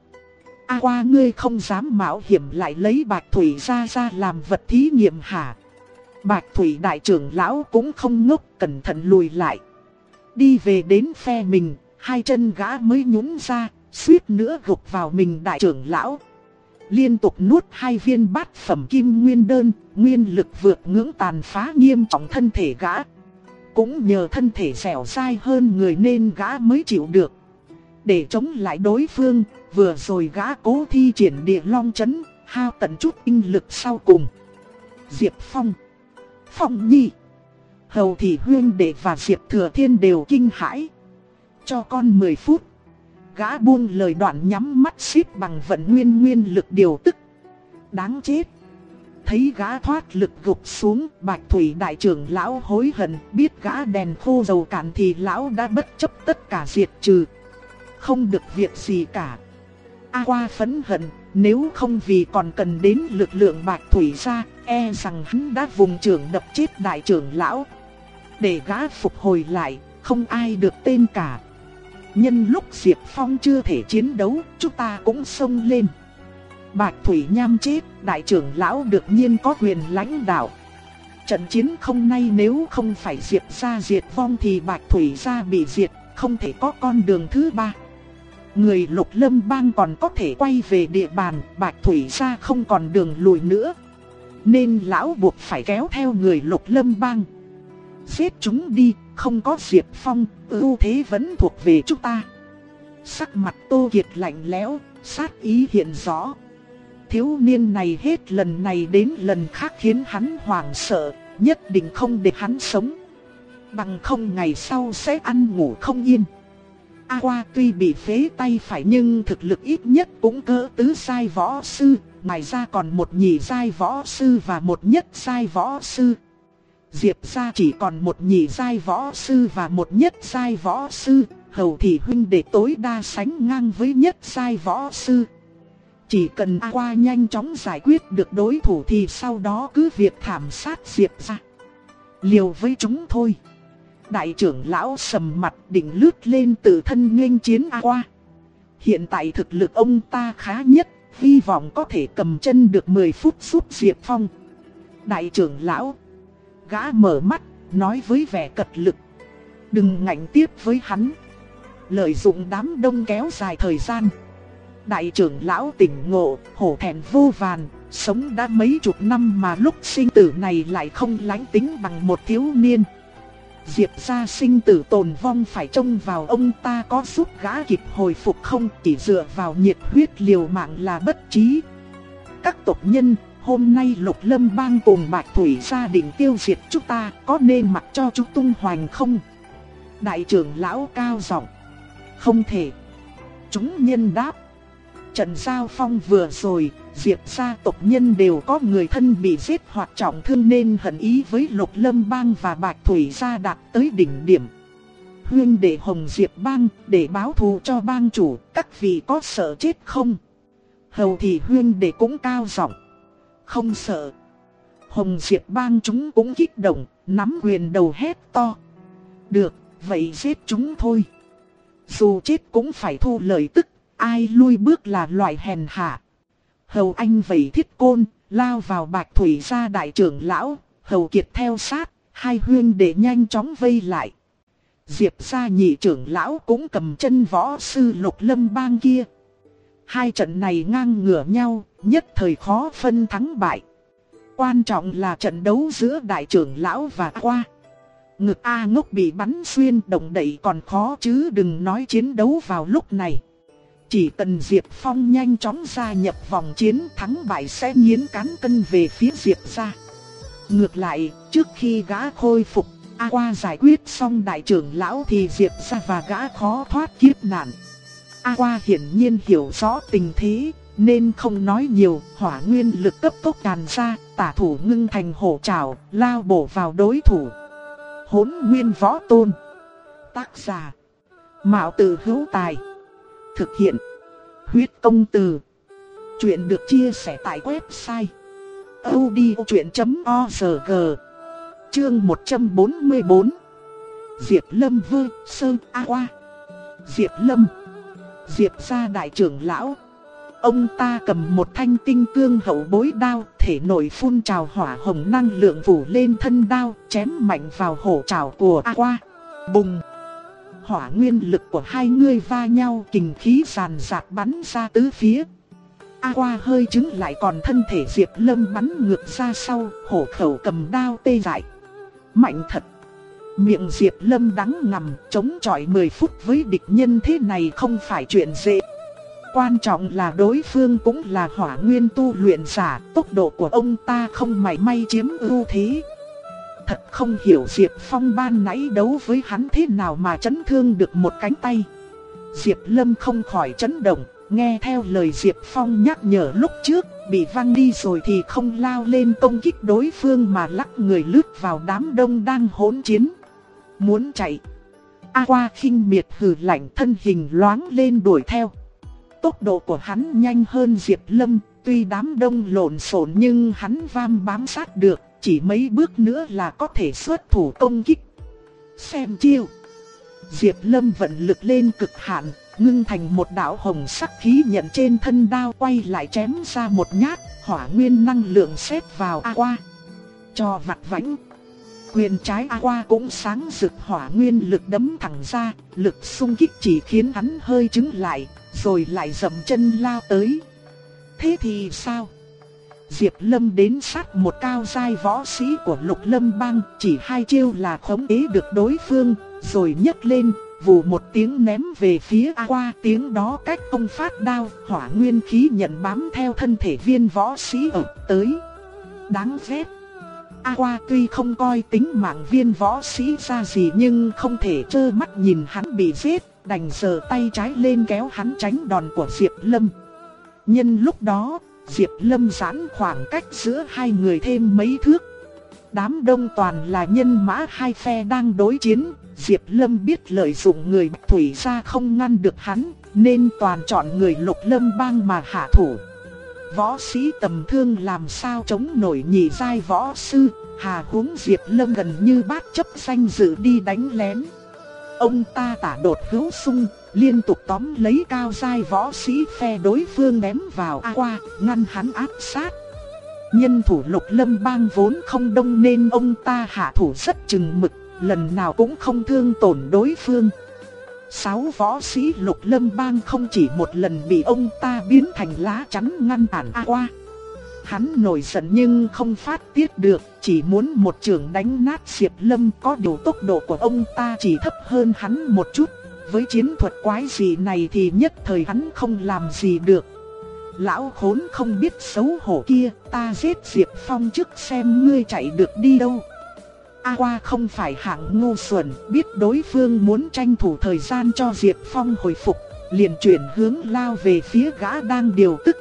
A: A qua ngươi không dám mạo hiểm lại lấy bạch thủy ra ra làm vật thí nghiệm hả? Bạch thủy đại trưởng lão cũng không ngốc cẩn thận lùi lại. Đi về đến phe mình, hai chân gã mới nhún ra, suýt nữa gục vào mình đại trưởng lão. Liên tục nuốt hai viên bát phẩm kim nguyên đơn, nguyên lực vượt ngưỡng tàn phá nghiêm trọng thân thể gã. Cũng nhờ thân thể dẻo dai hơn người nên gã mới chịu được. Để chống lại đối phương, vừa rồi gã cố thi triển địa long chấn, hao tận chút tinh lực sau cùng. Diệp Phong Phong Nhi. Hầu Thị Huyên Đệ và Diệp Thừa Thiên đều kinh hãi. Cho con 10 phút. Gã buông lời đoạn nhắm mắt xít bằng vận nguyên nguyên lực điều tức. Đáng chết. Thấy gã thoát lực gục xuống, Bạch Thủy đại trưởng lão hối hận, biết gã đèn khô dầu cạn thì lão đã bất chấp tất cả diệt trừ. Không được việc gì cả. A qua phấn hận, nếu không vì còn cần đến lực lượng Bạch Thủy ra, e rằng hắn đã vùng trưởng đập chết đại trưởng lão. Để gã phục hồi lại, không ai được tên cả. Nhân lúc Diệp Phong chưa thể chiến đấu, chúng ta cũng xông lên. Bạch Thủy Nham chết, đại trưởng lão được nhiên có quyền lãnh đạo. Trận chiến không nay nếu không phải Diệp gia diệt vong thì Bạch Thủy gia bị diệt, không thể có con đường thứ ba. Người lục lâm bang còn có thể quay về địa bàn, Bạch Thủy ra không còn đường lùi nữa. Nên lão buộc phải kéo theo người lục lâm bang. Giết chúng đi, không có Diệp Phong, ưu thế vẫn thuộc về chúng ta. Sắc mặt Tô Kiệt lạnh lẽo, sát ý hiện rõ. Thiếu niên này hết lần này đến lần khác khiến hắn hoảng sợ, nhất định không để hắn sống. Bằng không ngày sau sẽ ăn ngủ không yên. A qua tuy bị phế tay phải nhưng thực lực ít nhất cũng cỡ tứ sai võ sư, ngoài ra còn một nhị sai võ sư và một nhất sai võ sư. Diệp gia chỉ còn một nhị sai võ sư và một nhất sai võ sư, hầu thị huynh đệ tối đa sánh ngang với nhất sai võ sư. Chỉ cần A qua nhanh chóng giải quyết được đối thủ thì sau đó cứ việc thảm sát Diệp gia. Liều với chúng thôi. Đại trưởng lão sầm mặt đỉnh lướt lên tự thân nghênh chiến A qua. Hiện tại thực lực ông ta khá nhất, hy vọng có thể cầm chân được 10 phút giúp Diệp Phong. Đại trưởng lão Gã mở mắt, nói với vẻ cật lực. Đừng ngạnh tiếp với hắn. Lợi dụng đám đông kéo dài thời gian. Đại trưởng lão tỉnh ngộ, hổ thẹn vô vàn, sống đã mấy chục năm mà lúc sinh tử này lại không lánh tính bằng một thiếu niên. Diệp gia sinh tử tồn vong phải trông vào ông ta có giúp gã kịp hồi phục không chỉ dựa vào nhiệt huyết liều mạng là bất trí. Các tộc nhân hôm nay lục lâm bang cùng bạch thủy gia định tiêu diệt chúng ta có nên mặc cho chúng tung hoành không? Đại trưởng lão cao giọng Không thể. Chúng nhân đáp. Trận giao phong vừa rồi, diệt gia tộc nhân đều có người thân bị giết hoặc trọng thương nên hận ý với lục lâm bang và bạch thủy gia đạt tới đỉnh điểm. Huyên để hồng diệp bang để báo thù cho bang chủ, các vị có sợ chết không? Hầu thì huyên để cũng cao giọng không sợ. Hồng Diệp bang chúng cũng kích động, nắm quyền đầu hét to. Được, vậy giết chúng thôi. Dù chết cũng phải thu lời tức, ai lui bước là loại hèn hạ. Hầu anh vẩy thiết côn, lao vào bạch thủy ra đại trưởng lão, hầu kiệt theo sát, hai huyên để nhanh chóng vây lại. Diệp gia nhị trưởng lão cũng cầm chân võ sư lục lâm bang kia. Hai trận này ngang ngửa nhau, nhất thời khó phân thắng bại. Quan trọng là trận đấu giữa đại trưởng lão và qua. Ngực A ngốc bị bắn xuyên động đẩy còn khó chứ đừng nói chiến đấu vào lúc này. Chỉ cần Diệp Phong nhanh chóng gia nhập vòng chiến thắng bại sẽ nghiến cán cân về phía Diệp gia. Ngược lại, trước khi gã khôi phục, A qua giải quyết xong đại trưởng lão thì Diệp gia và gã khó thoát kiếp nạn. A qua hiển nhiên hiểu rõ tình thế, nên không nói nhiều, hỏa nguyên lực cấp tốc tràn ra, tả thủ ngưng thành hổ trảo, lao bổ vào đối thủ. Hốn nguyên võ tôn. Tác giả. Mạo tử hữu tài. Thực hiện. Huyết công từ. Chuyện được chia sẻ tại website. odchuyện.org Chương 144 Diệp Lâm Vơ, Sơn A Hoa Diệp Lâm Diệp gia đại trưởng lão Ông ta cầm một thanh tinh cương hậu bối đao, thể nổi phun trào hỏa hồng năng lượng phủ lên thân đao, chém mạnh vào hổ trào của A qua. Bùng! Hỏa nguyên lực của hai người va nhau kình khí sàn sạc bắn ra tứ phía. A qua hơi chứng lại còn thân thể Diệp Lâm bắn ngược ra sau, hổ khẩu cầm đao tê dại. Mạnh thật! Miệng Diệp Lâm đắng ngầm, chống chọi 10 phút với địch nhân thế này không phải chuyện dễ. Quan trọng là đối phương cũng là hỏa nguyên tu luyện giả, tốc độ của ông ta không mảy may chiếm ưu thế thật không hiểu Diệp Phong ban nãy đấu với hắn thế nào mà chấn thương được một cánh tay. Diệp Lâm không khỏi chấn động, nghe theo lời Diệp Phong nhắc nhở lúc trước, bị văng đi rồi thì không lao lên công kích đối phương mà lắc người lướt vào đám đông đang hỗn chiến. Muốn chạy. A qua khinh miệt hừ lạnh thân hình loáng lên đuổi theo. Tốc độ của hắn nhanh hơn Diệp Lâm, tuy đám đông lộn xộn nhưng hắn vam bám sát được, chỉ mấy bước nữa là có thể xuất thủ công kích. Xem chiêu. Diệp Lâm vận lực lên cực hạn, ngưng thành một đạo hồng sắc khí nhận trên thân đao quay lại chém ra một nhát, hỏa nguyên năng lượng xếp vào A qua. Cho vặt vãnh. Quyền trái A qua cũng sáng rực hỏa nguyên lực đấm thẳng ra, lực xung kích chỉ khiến hắn hơi chứng lại, rồi lại dậm chân lao tới. Thế thì sao? Diệp Lâm đến sát một cao giai võ sĩ của Lục Lâm Bang, chỉ hai chiêu là khống chế được đối phương, rồi nhấc lên, vù một tiếng ném về phía A qua, tiếng đó cách ông phát đao, hỏa nguyên khí nhận bám theo thân thể viên võ sĩ ở tới. Đáng ghét. A qua tuy không coi tính mạng viên võ sĩ ra gì nhưng không thể trơ mắt nhìn hắn bị giết, đành giơ tay trái lên kéo hắn tránh đòn của Diệp Lâm. Nhân lúc đó, Diệp Lâm giãn khoảng cách giữa hai người thêm mấy thước. Đám đông toàn là nhân mã hai phe đang đối chiến, Diệp Lâm biết lợi dụng người bạch thủy ra không ngăn được hắn, nên toàn chọn người lục lâm bang mà hạ thủ. Võ sĩ tầm thương làm sao chống nổi nhị giai võ sư, hà huống Diệp Lâm gần như bát chấp danh dự đi đánh lén. Ông ta tả đột hữu sung, liên tục tóm lấy cao giai võ sĩ phe đối phương ném vào A qua, ngăn hắn áp sát. Nhân thủ lục lâm bang vốn không đông nên ông ta hạ thủ rất chừng mực, lần nào cũng không thương tổn đối phương. Sáu võ sĩ lục lâm bang không chỉ một lần bị ông ta biến thành lá chắn ngăn cản A qua. Hắn nổi giận nhưng không phát tiết được, chỉ muốn một trường đánh nát Diệp Lâm có điều tốc độ của ông ta chỉ thấp hơn hắn một chút. Với chiến thuật quái gì này thì nhất thời hắn không làm gì được. Lão khốn không biết xấu hổ kia, ta giết Diệp Phong trước xem ngươi chạy được đi đâu. A qua không phải hạng ngu xuẩn, biết đối phương muốn tranh thủ thời gian cho Diệp Phong hồi phục, liền chuyển hướng lao về phía gã đang điều tức.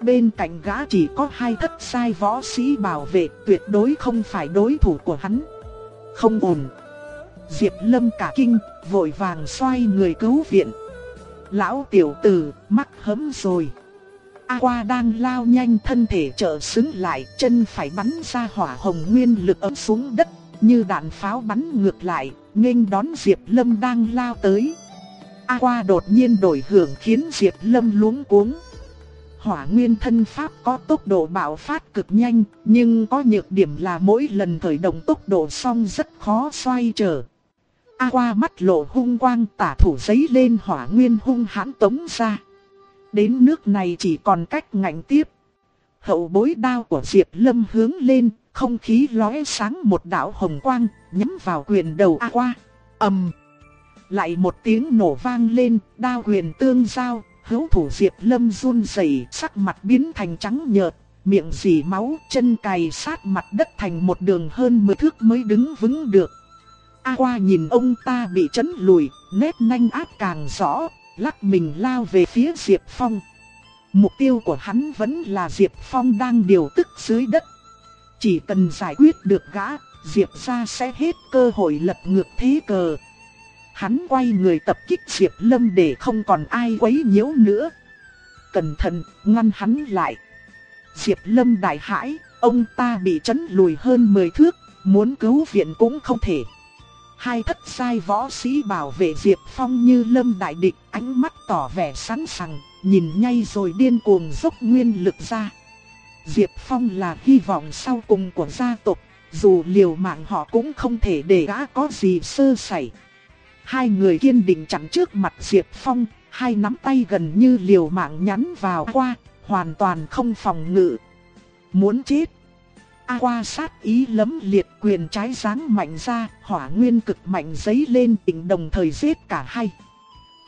A: Bên cạnh gã chỉ có hai thất sai võ sĩ bảo vệ, tuyệt đối không phải đối thủ của hắn. Không ổn. Diệp Lâm cả kinh, vội vàng xoay người cứu viện. Lão tiểu tử, mắc hấm rồi. A qua đang lao nhanh thân thể trợ xứng lại, chân phải bắn ra hỏa hồng nguyên lực ấm xuống đất, như đạn pháo bắn ngược lại, nghênh đón Diệp Lâm đang lao tới. A qua đột nhiên đổi hưởng khiến Diệp Lâm luống cuống. Hỏa nguyên thân pháp có tốc độ bạo phát cực nhanh, nhưng có nhược điểm là mỗi lần khởi động tốc độ xong rất khó xoay trở. A qua mắt lộ hung quang tả thủ giấy lên hỏa nguyên hung hãn tống ra. Đến nước này chỉ còn cách ngạnh tiếp. Hậu bối đao của Diệp Lâm hướng lên, không khí lóe sáng một đạo hồng quang, nhắm vào quyền đầu A qua. ầm, Lại một tiếng nổ vang lên, đao quyền tương giao, hữu thủ Diệp Lâm run rẩy, sắc mặt biến thành trắng nhợt, miệng dì máu, chân cày sát mặt đất thành một đường hơn 10 thước mới đứng vững được. A qua nhìn ông ta bị chấn lùi, nét nhanh áp càng rõ, lắc mình lao về phía Diệp Phong. Mục tiêu của hắn vẫn là Diệp Phong đang điều tức dưới đất. Chỉ cần giải quyết được gã, Diệp ra sẽ hết cơ hội lật ngược thế cờ. Hắn quay người tập kích Diệp Lâm để không còn ai quấy nhiễu nữa. Cẩn thận, ngăn hắn lại. Diệp Lâm đại hãi, ông ta bị chấn lùi hơn 10 thước, muốn cứu viện cũng không thể. Hai thất sai võ sĩ bảo vệ Diệp Phong như lâm đại địch, ánh mắt tỏ vẻ sẵn sàng, nhìn nhay rồi điên cuồng dốc nguyên lực ra. Diệp Phong là hy vọng sau cùng của gia tộc, dù liều mạng họ cũng không thể để gã có gì sơ sẩy. Hai người kiên định chặn trước mặt Diệp Phong, hai nắm tay gần như liều mạng nhắn vào qua, hoàn toàn không phòng ngự. Muốn chết. A qua sát ý lấm liệt quyền trái giáng mạnh ra, hỏa nguyên cực mạnh giấy lên tỉnh đồng thời giết cả hai.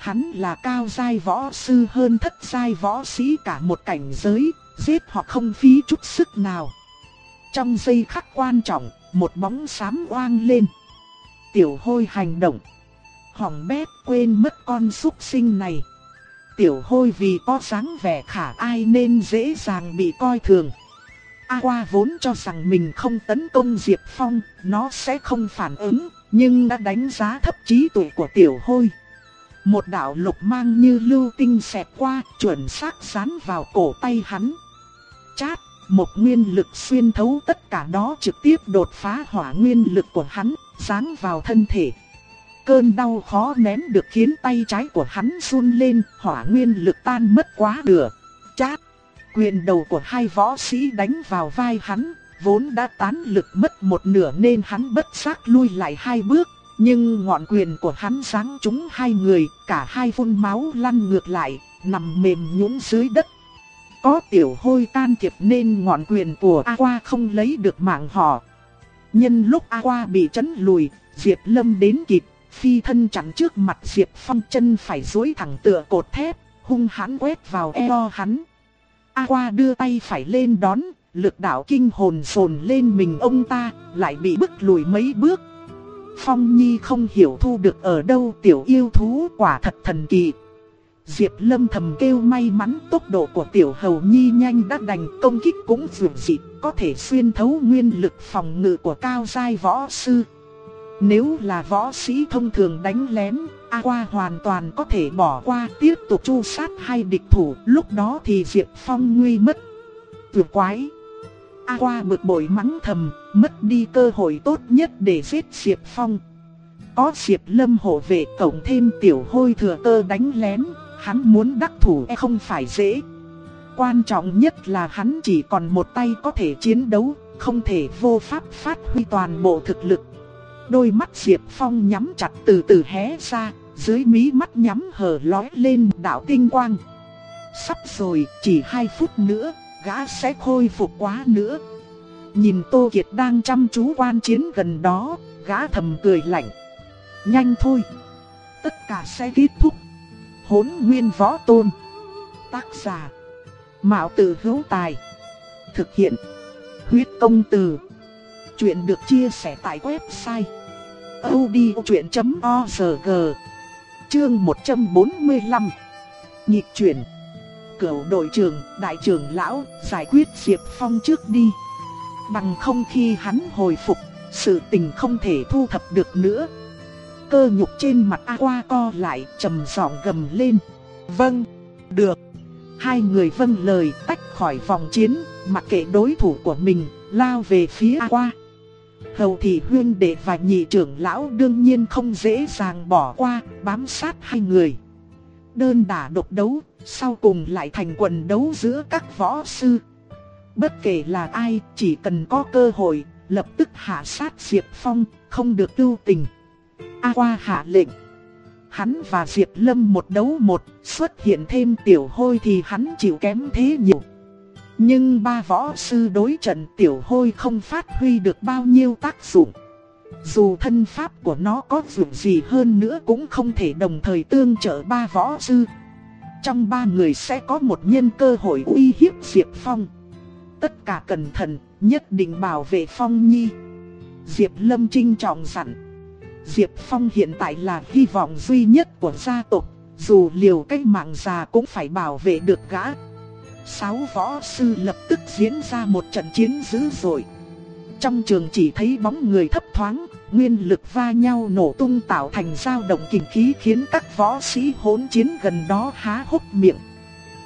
A: Hắn là cao giai võ sư hơn thất giai võ sĩ cả một cảnh giới, giết họ không phí chút sức nào. Trong giây khắc quan trọng, một bóng xám oang lên. Tiểu hôi hành động. Hỏng bét quên mất con súc sinh này. Tiểu hôi vì có dáng vẻ khả ai nên dễ dàng bị coi thường. A qua vốn cho rằng mình không tấn công Diệp Phong, nó sẽ không phản ứng, nhưng đã đánh giá thấp trí tuệ của tiểu hôi. Một đạo lục mang như lưu tinh xẹt qua, chuẩn xác dán vào cổ tay hắn. Chát, một nguyên lực xuyên thấu tất cả đó trực tiếp đột phá hỏa nguyên lực của hắn, dán vào thân thể. Cơn đau khó nén được khiến tay trái của hắn run lên, hỏa nguyên lực tan mất quá nửa. Chát, quyền đầu của hai võ sĩ đánh vào vai hắn, vốn đã tán lực mất một nửa nên hắn bất giác lui lại hai bước. Nhưng ngọn quyền của hắn giáng trúng hai người, cả hai phun máu lăn ngược lại, nằm mềm nhũn dưới đất. Có tiểu hôi can thiệp nên ngọn quyền của A Qua không lấy được mạng họ. Nhân lúc A Qua bị chấn lùi, Diệp Lâm đến kịp, phi thân chặn trước mặt Diệp Phong chân phải duỗi thẳng tựa cột thép, hung hãn quét vào eo hắn. A Qua đưa tay phải lên đón, lực đạo kinh hồn sồn lên mình ông ta, lại bị bức lùi mấy bước. Phong Nhi không hiểu thu được ở đâu tiểu yêu thú quả thật thần kỳ. Diệp Lâm thầm kêu may mắn tốc độ của tiểu hầu nhi nhanh đã đành công kích cũng dù dị, có thể xuyên thấu nguyên lực phòng ngự của cao giai võ sư. Nếu là võ sĩ thông thường đánh lén, A Qua hoàn toàn có thể bỏ qua tiếp tục chu sát hai địch thủ, lúc đó thì Diệp Phong nguy mất. Vượt quái! A Qua bực bội mắng thầm, mất đi cơ hội tốt nhất để giết Diệp Phong. Có Diệp Lâm hộ vệ cộng thêm tiểu hôi thừa cơ đánh lén, hắn muốn đắc thủ e không phải dễ. Quan trọng nhất là hắn chỉ còn một tay có thể chiến đấu, không thể vô pháp phát huy toàn bộ thực lực. Đôi mắt Diệp Phong nhắm chặt từ từ hé ra, dưới mí mắt nhắm hờ lói lên đạo tinh quang. Sắp rồi, chỉ 2 phút nữa, gã sẽ khôi phục quá nữa. Nhìn Tô Kiệt đang chăm chú quan chiến gần đó, gã thầm cười lạnh. Nhanh thôi, tất cả sẽ kết thúc. Hốn nguyên võ tôn. Tác giả. Mạo tử hữu tài. Thực hiện. Huyết công từ. Chuyện được chia sẻ tại website. odchuyện.org Chương 145 Nhịp chuyển Cửu đội trưởng, đại trưởng lão, giải quyết Diệp Phong trước đi. Bằng không khi hắn hồi phục, sự tình không thể thu thập được nữa cơ nhục trên mặt A qua co lại trầm giọng gầm lên. Vâng, được. Hai người vâng lời tách khỏi vòng chiến, mặc kệ đối thủ của mình, lao về phía A qua. Hầu thị huyên đệ và nhị trưởng lão đương nhiên không dễ dàng bỏ qua, bám sát hai người. Đơn đả độc đấu, sau cùng lại thành quần đấu giữa các võ sư. Bất kể là ai, chỉ cần có cơ hội, lập tức hạ sát Diệp Phong, không được lưu tình. A qua hạ lệnh. Hắn và Diệp Lâm một đấu một, xuất hiện thêm tiểu hôi thì hắn chịu kém thế nhiều. Nhưng ba võ sư đối trận tiểu hôi không phát huy được bao nhiêu tác dụng. Dù thân pháp của nó có dụng gì hơn nữa cũng không thể đồng thời tương trợ ba võ sư. Trong ba người sẽ có một nhân cơ hội uy hiếp Diệp Phong. Tất cả cẩn thận, nhất định bảo vệ Phong Nhi. Diệp Lâm trinh trọng dặn. Diệp Phong hiện tại là hy vọng duy nhất của gia tộc, dù liều cách mạng già cũng phải bảo vệ được gã. Sáu võ sư lập tức diễn ra một trận chiến dữ dội. Trong trường chỉ thấy bóng người thấp thoáng, nguyên lực va nhau nổ tung tạo thành dao động kinh khí khiến các võ sĩ hỗn chiến gần đó há hốc miệng.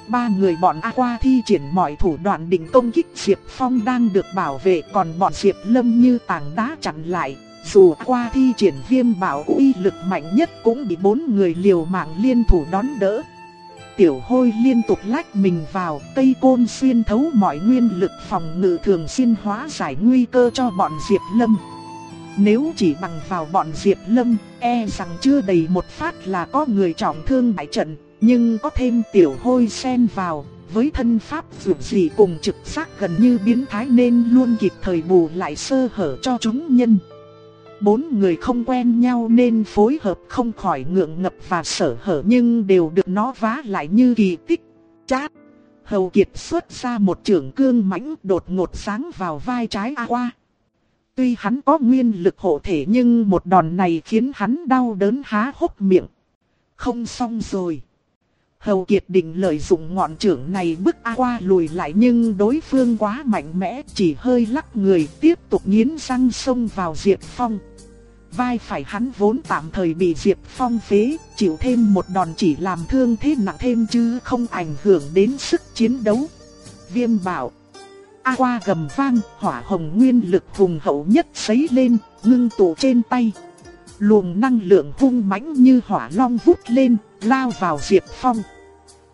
A: Ba người bọn A Qua thi triển mọi thủ đoạn định công kích Diệp Phong đang được bảo vệ còn bọn Diệp Lâm như tảng đá chặn lại, dù a qua thi triển viêm bảo uy lực mạnh nhất cũng bị bốn người liều mạng liên thủ đón đỡ. Tiểu hôi liên tục lách mình vào, cây côn xuyên thấu mọi nguyên lực phòng ngự thường xuyên hóa giải nguy cơ cho bọn Diệp Lâm. Nếu chỉ bằng vào bọn Diệp Lâm, e rằng chưa đầy một phát là có người trọng thương bại trận, nhưng có thêm tiểu hôi xen vào, với thân pháp vượt gì cùng trực giác gần như biến thái nên luôn kịp thời bù lại sơ hở cho chúng nhân bốn người không quen nhau nên phối hợp không khỏi ngượng ngập và sở hở nhưng đều được nó vá lại như kỳ tích. Chát! Hầu Kiệt xuất ra một trường cương mãnh đột ngột sáng vào vai trái A qua. tuy hắn có nguyên lực hộ thể nhưng một đòn này khiến hắn đau đớn há hốc miệng. Không xong rồi. Hầu Kiệt định lợi dụng ngọn trưởng này bức A qua lùi lại nhưng đối phương quá mạnh mẽ chỉ hơi lắc người tiếp tục nghiến răng xông vào Diệp Phong. Vai phải hắn vốn tạm thời bị Diệp Phong phế, chịu thêm một đòn chỉ làm thương thế nặng thêm chứ không ảnh hưởng đến sức chiến đấu. Viêm bảo A qua gầm vang, hỏa hồng nguyên lực hùng hậu nhất sấy lên, ngưng tụ trên tay. Luồng năng lượng hung mãnh như hỏa long vút lên, lao vào Diệp Phong.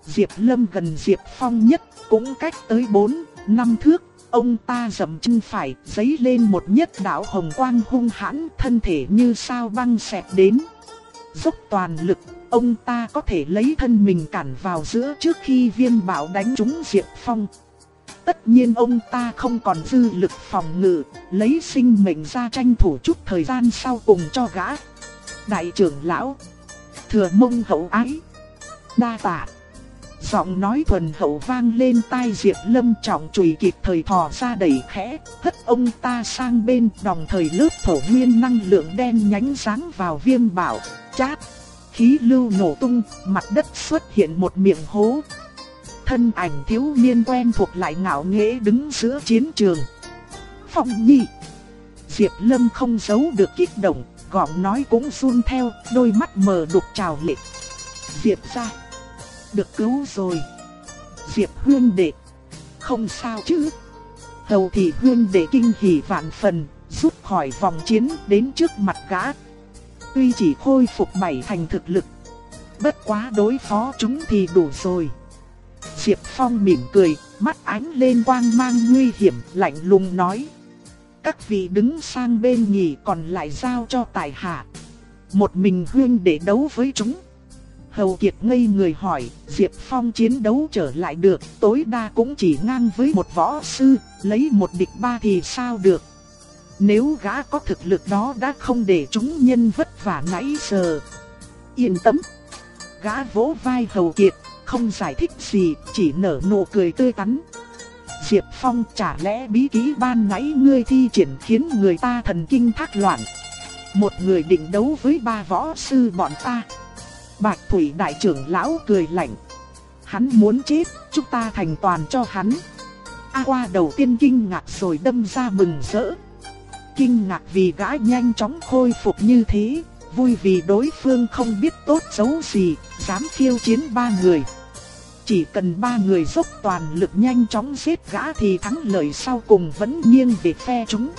A: Diệp Lâm gần Diệp Phong nhất, cũng cách tới 4, 5 thước. Ông ta dầm chân phải, giấy lên một nhất đạo hồng quang hung hãn, thân thể như sao băng xẹt đến. Dốc toàn lực, ông ta có thể lấy thân mình cản vào giữa trước khi viêm bảo đánh trúng Diệp Phong. Tất nhiên ông ta không còn dư lực phòng ngự, lấy sinh mệnh ra tranh thủ chút thời gian sau cùng cho gã. Đại trưởng lão, thừa mông hậu ái, đa tạ. Giọng nói thuần hậu vang lên tai Diệp Lâm trọng chùy kịp thời thò ra đẩy khẽ, hất ông ta sang bên đồng thời lớp thổ nguyên năng lượng đen nhánh sáng vào viêm bảo, chát. Khí lưu nổ tung, mặt đất xuất hiện một miệng hố, thân ảnh thiếu niên quen thuộc lại ngạo nghễ đứng giữa chiến trường. Phong nhi. Diệp Lâm không giấu được kích động, giọng nói cũng run theo, đôi mắt mờ đục trào lệ. Diệp ra. Được cứu rồi. Diệp huyên đệ. Không sao chứ. Hầu thị huyên đệ kinh hỉ vạn phần, rút khỏi vòng chiến đến trước mặt gã. Tuy chỉ khôi phục bảy thành thực lực. Bất quá đối phó chúng thì đủ rồi. Diệp Phong mỉm cười, mắt ánh lên quang mang nguy hiểm, lạnh lùng nói. Các vị đứng sang bên nhì còn lại giao cho tài hạ. Một mình huyên để đấu với chúng. Hầu Kiệt ngây người hỏi, Diệp Phong chiến đấu trở lại được, tối đa cũng chỉ ngang với một võ sư, lấy một địch ba thì sao được. Nếu gã có thực lực đó đã không để chúng nhân vất vả nãy giờ. Yên tâm. Gã vỗ vai Hầu Kiệt, không giải thích gì, chỉ nở nụ cười tươi tắn. Diệp Phong chả lẽ bí ký ban nãy ngươi thi triển khiến người ta thần kinh thác loạn. Một người định đấu với ba võ sư bọn ta. Bạch Thủy đại trưởng lão cười lạnh. Hắn muốn chết, chúng ta thành toàn cho hắn. A qua đầu tiên kinh ngạc rồi đâm ra mừng rỡ. Kinh ngạc vì gã nhanh chóng khôi phục như thế, vui vì đối phương không biết tốt xấu gì, dám khiêu chiến ba người. Chỉ cần ba người dốc toàn lực nhanh chóng giết gã thì thắng lợi sau cùng vẫn nghiêng về phe chúng.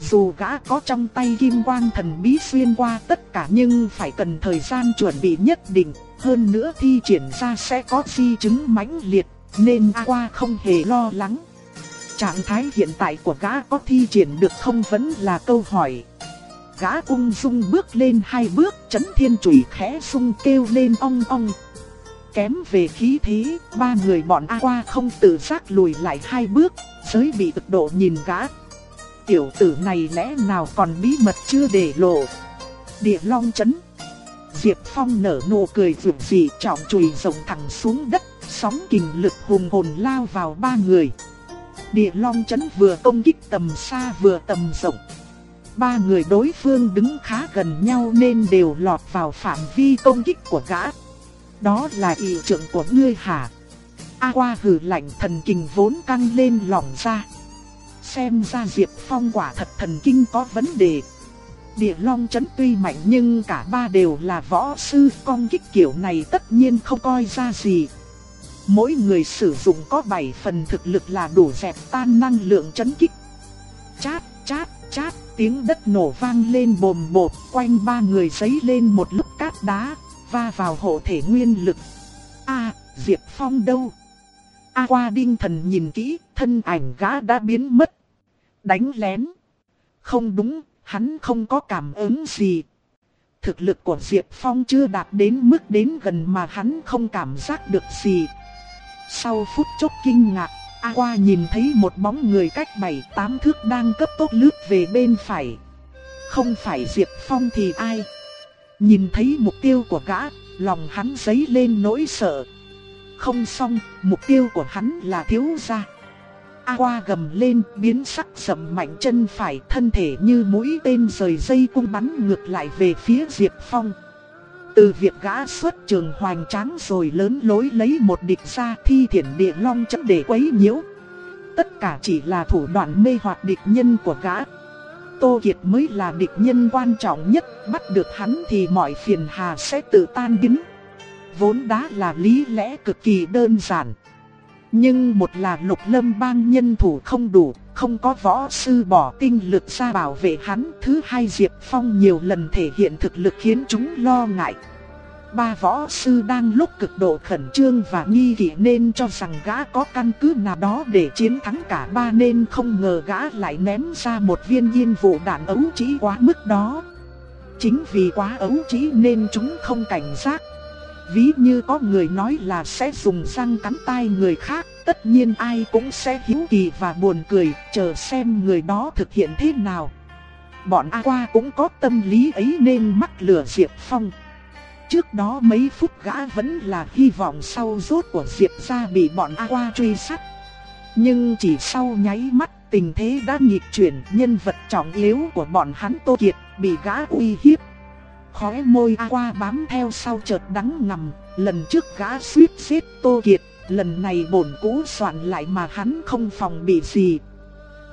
A: Dù gã có trong tay kim quang thần bí xuyên qua tất cả nhưng phải cần thời gian chuẩn bị nhất định, hơn nữa thi triển ra sẽ có di chứng mãnh liệt, nên a qua không hề lo lắng. Trạng thái hiện tại của gã có thi triển được không vẫn là câu hỏi. Gã ung dung bước lên hai bước, chấn thiên chủy khẽ sung kêu lên ong ong, Kém về khí thế, ba người bọn A qua không tự giác lùi lại hai bước, giới bị cực độ nhìn gã. Tiểu tử này lẽ nào còn bí mật chưa để lộ. Địa long chấn. Diệp Phong nở nụ cười vượt dị trọng chùi rồng thẳng xuống đất, sóng kình lực hùng hồn lao vào ba người. Địa long chấn vừa công kích tầm xa vừa tầm rộng. Ba người đối phương đứng khá gần nhau nên đều lọt vào phạm vi công kích của gã. Đó là ý trưởng của ngươi hả? A qua hừ lạnh thần kinh vốn căng lên lỏng ra. Xem ra Diệp Phong quả thật thần kinh có vấn đề. Địa long chấn tuy mạnh nhưng cả ba đều là võ sư công kích kiểu này tất nhiên không coi ra gì. Mỗi người sử dụng có 7 phần thực lực là đủ dẹp tan năng lượng chấn kích. Chát, chát, chát, tiếng đất nổ vang lên bồm bột, quanh ba người giấy lên một lúc cát đá, va vào hộ thể nguyên lực. A, Diệp Phong đâu? A qua đinh thần nhìn kỹ, thân ảnh gã đã biến mất. Đánh lén. Không đúng, hắn không có cảm ứng gì. Thực lực của Diệp Phong chưa đạt đến mức đến gần mà hắn không cảm giác được gì. Sau phút chốc kinh ngạc, A qua nhìn thấy một bóng người cách 7-8 thước đang cấp tốc lướt về bên phải. Không phải Diệp Phong thì ai? Nhìn thấy mục tiêu của gã, lòng hắn dấy lên nỗi sợ. Không xong, mục tiêu của hắn là thiếu gia. A qua gầm lên biến sắc sầm mạnh chân phải thân thể như mũi tên rời dây cung bắn ngược lại về phía Diệp Phong. Từ việc gã xuất trường hoành tráng rồi lớn lối lấy một địch ra thi thiển địa long chất để quấy nhiễu. Tất cả chỉ là thủ đoạn mê hoặc địch nhân của gã. Tô Kiệt mới là địch nhân quan trọng nhất, bắt được hắn thì mọi phiền hà sẽ tự tan biến. Vốn đã là lý lẽ cực kỳ đơn giản. Nhưng một là lục lâm bang nhân thủ không đủ, không có võ sư bỏ tinh lực ra bảo vệ hắn. Thứ hai Diệp Phong nhiều lần thể hiện thực lực khiến chúng lo ngại. Ba võ sư đang lúc cực độ khẩn trương và nghi kỵ nên cho rằng gã có căn cứ nào đó để chiến thắng cả ba nên không ngờ gã lại ném ra một viên nhiên vụ đạn ấu trí quá mức đó. Chính vì quá ấu trí nên chúng không cảnh giác. Ví như có người nói là sẽ dùng răng cắn tai người khác, tất nhiên ai cũng sẽ hiếu kỳ và buồn cười, chờ xem người đó thực hiện thế nào. Bọn A Qua cũng có tâm lý ấy nên mắc lừa Diệp Phong. Trước đó mấy phút gã vẫn là hy vọng sau rốt của Diệp gia bị bọn A Qua truy sát. Nhưng chỉ sau nháy mắt tình thế đã nghịch chuyển nhân vật trọng yếu của bọn hắn Tô Kiệt bị gã uy hiếp. Khóe môi A Qua bám theo sau chợt đắng ngầm, lần trước gã suýt xếp Tô Kiệt, lần này bổn cũ soạn lại mà hắn không phòng bị gì.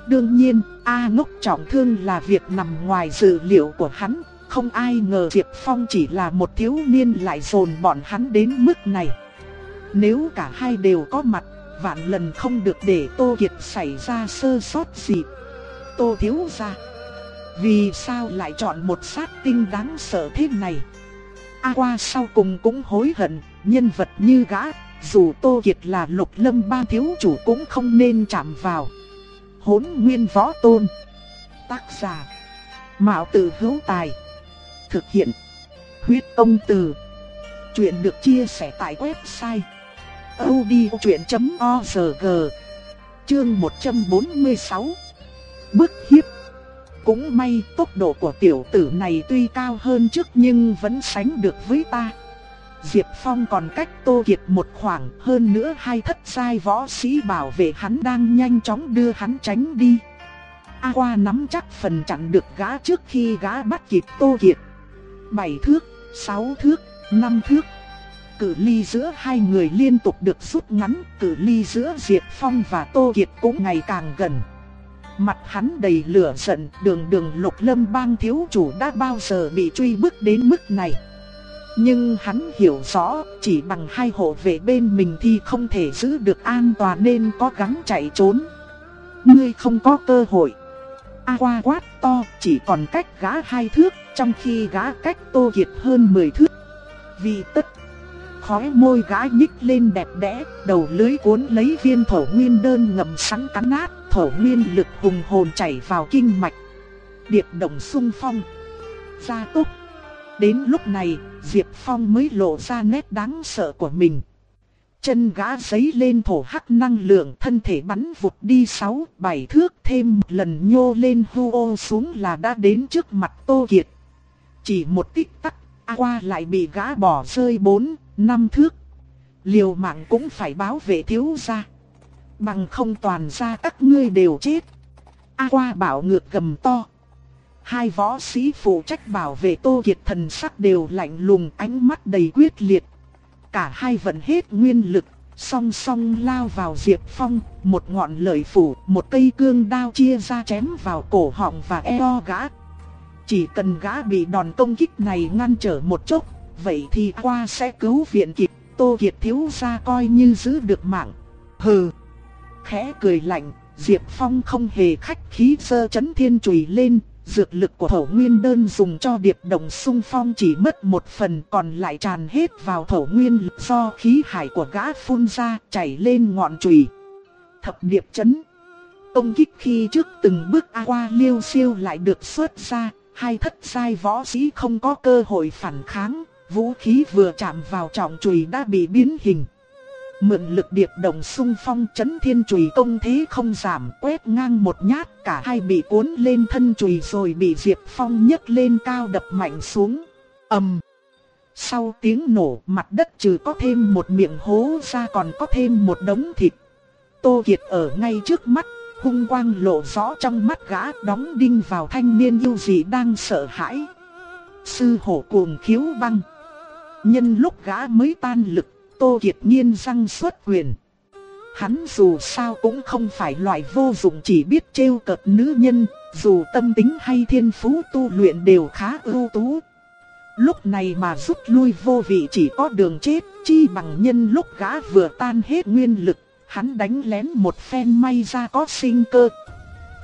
A: Đương nhiên, A ngốc trọng thương là việc nằm ngoài dự liệu của hắn, không ai ngờ Diệp Phong chỉ là một thiếu niên lại dồn bọn hắn đến mức này. Nếu cả hai đều có mặt, vạn lần không được để Tô Kiệt xảy ra sơ sót gì. Tô thiếu ra. Vì sao lại chọn một sát tinh đáng sợ thế này? A qua sau cùng cũng hối hận, nhân vật như gã, dù Tô Kiệt là lục lâm ba thiếu chủ cũng không nên chạm vào. Hốn nguyên võ tôn. Tác giả. Mạo tử hữu tài. Thực hiện. Huyết ông từ. Chuyện được chia sẻ tại website. odchuyện.org Chương 146 Bức hiếp cũng may tốc độ của tiểu tử này tuy cao hơn trước nhưng vẫn sánh được với ta. Diệp Phong còn cách Tô Kiệt một khoảng hơn nữa hai thất sai võ sĩ bảo vệ hắn đang nhanh chóng đưa hắn tránh đi. A qua nắm chắc phần chặn được gã trước khi gã bắt kịp Tô Kiệt. Bảy thước, sáu thước, năm thước. Cự ly giữa hai người liên tục được rút ngắn, cự ly giữa Diệp Phong và Tô Kiệt cũng ngày càng gần. Mặt hắn đầy lửa giận, đường đường lục lâm bang thiếu chủ đã bao giờ bị truy bức đến mức này. Nhưng hắn hiểu rõ, chỉ bằng hai hộ vệ bên mình thì không thể giữ được an toàn nên có gắng chạy trốn. Ngươi không có cơ hội. A qua quát to, chỉ còn cách gã hai thước, trong khi gã cách Tô Kiệt hơn 10 thước. Vì tất khói môi gã nhích lên đẹp đẽ, đầu lưới cuốn lấy viên thổ nguyên đơn ngầm sắn cắn nát, thổ nguyên lực hùng hồn chảy vào kinh mạch. Điệp động sung phong, gia tốc. Đến lúc này, Diệp Phong mới lộ ra nét đáng sợ của mình. Chân gã giấy lên thổ hắc năng lượng thân thể bắn vụt đi 6-7 thước thêm một lần nhô lên hô ô xuống là đã đến trước mặt Tô Kiệt. Chỉ một tích tắc, A qua lại bị gã bỏ rơi 4, 5 thước. Liều mạng cũng phải bảo vệ thiếu gia. Bằng không toàn ra các ngươi đều chết. A qua bảo ngược gầm to. Hai võ sĩ phụ trách bảo vệ Tô Kiệt thần sắc đều lạnh lùng ánh mắt đầy quyết liệt. Cả hai vận hết nguyên lực, song song lao vào Diệp Phong, một ngọn lợi phủ, một cây cương đao chia ra chém vào cổ họng và eo gã. Chỉ cần gã bị đòn công kích này ngăn trở một chút, vậy thì qua sẽ cứu viện kịp, Tô Kiệt thiếu gia coi như giữ được mạng. Hừ khẽ cười lạnh, Diệp Phong không hề khách khí sơ chấn thiên chùy lên, dược lực của thổ nguyên đơn dùng cho điệp động sung phong chỉ mất một phần còn lại tràn hết vào thổ nguyên lực do khí hải của gã phun ra chảy lên ngọn chùy. Thập điệp chấn. Công kích khi trước từng bước A qua liêu siêu lại được xuất ra, hai thất sai võ sĩ không có cơ hội phản kháng, vũ khí vừa chạm vào trọng chùy đã bị biến hình. Mượn lực điệp đồng xung phong chấn thiên chùy công thế không giảm quét ngang một nhát cả hai bị cuốn lên thân chùy rồi bị Diệp Phong nhấc lên cao đập mạnh xuống. ầm Sau tiếng nổ mặt đất trừ có thêm một miệng hố ra còn có thêm một đống thịt. Tô Kiệt ở ngay trước mắt, hung quang lộ rõ trong mắt gã đóng đinh vào thanh niên yêu dị đang sợ hãi. Sư hổ cuồng khiếu băng. Nhân lúc gã mới tan lực, Tô Kiệt nghiên răng xuất quyền. Hắn dù sao cũng không phải loại vô dụng chỉ biết trêu cợt nữ nhân, dù tâm tính hay thiên phú tu luyện đều khá ưu tú. Lúc này mà rút lui vô vị chỉ có đường chết, chi bằng nhân lúc gã vừa tan hết nguyên lực, hắn đánh lén một phen may ra có sinh cơ.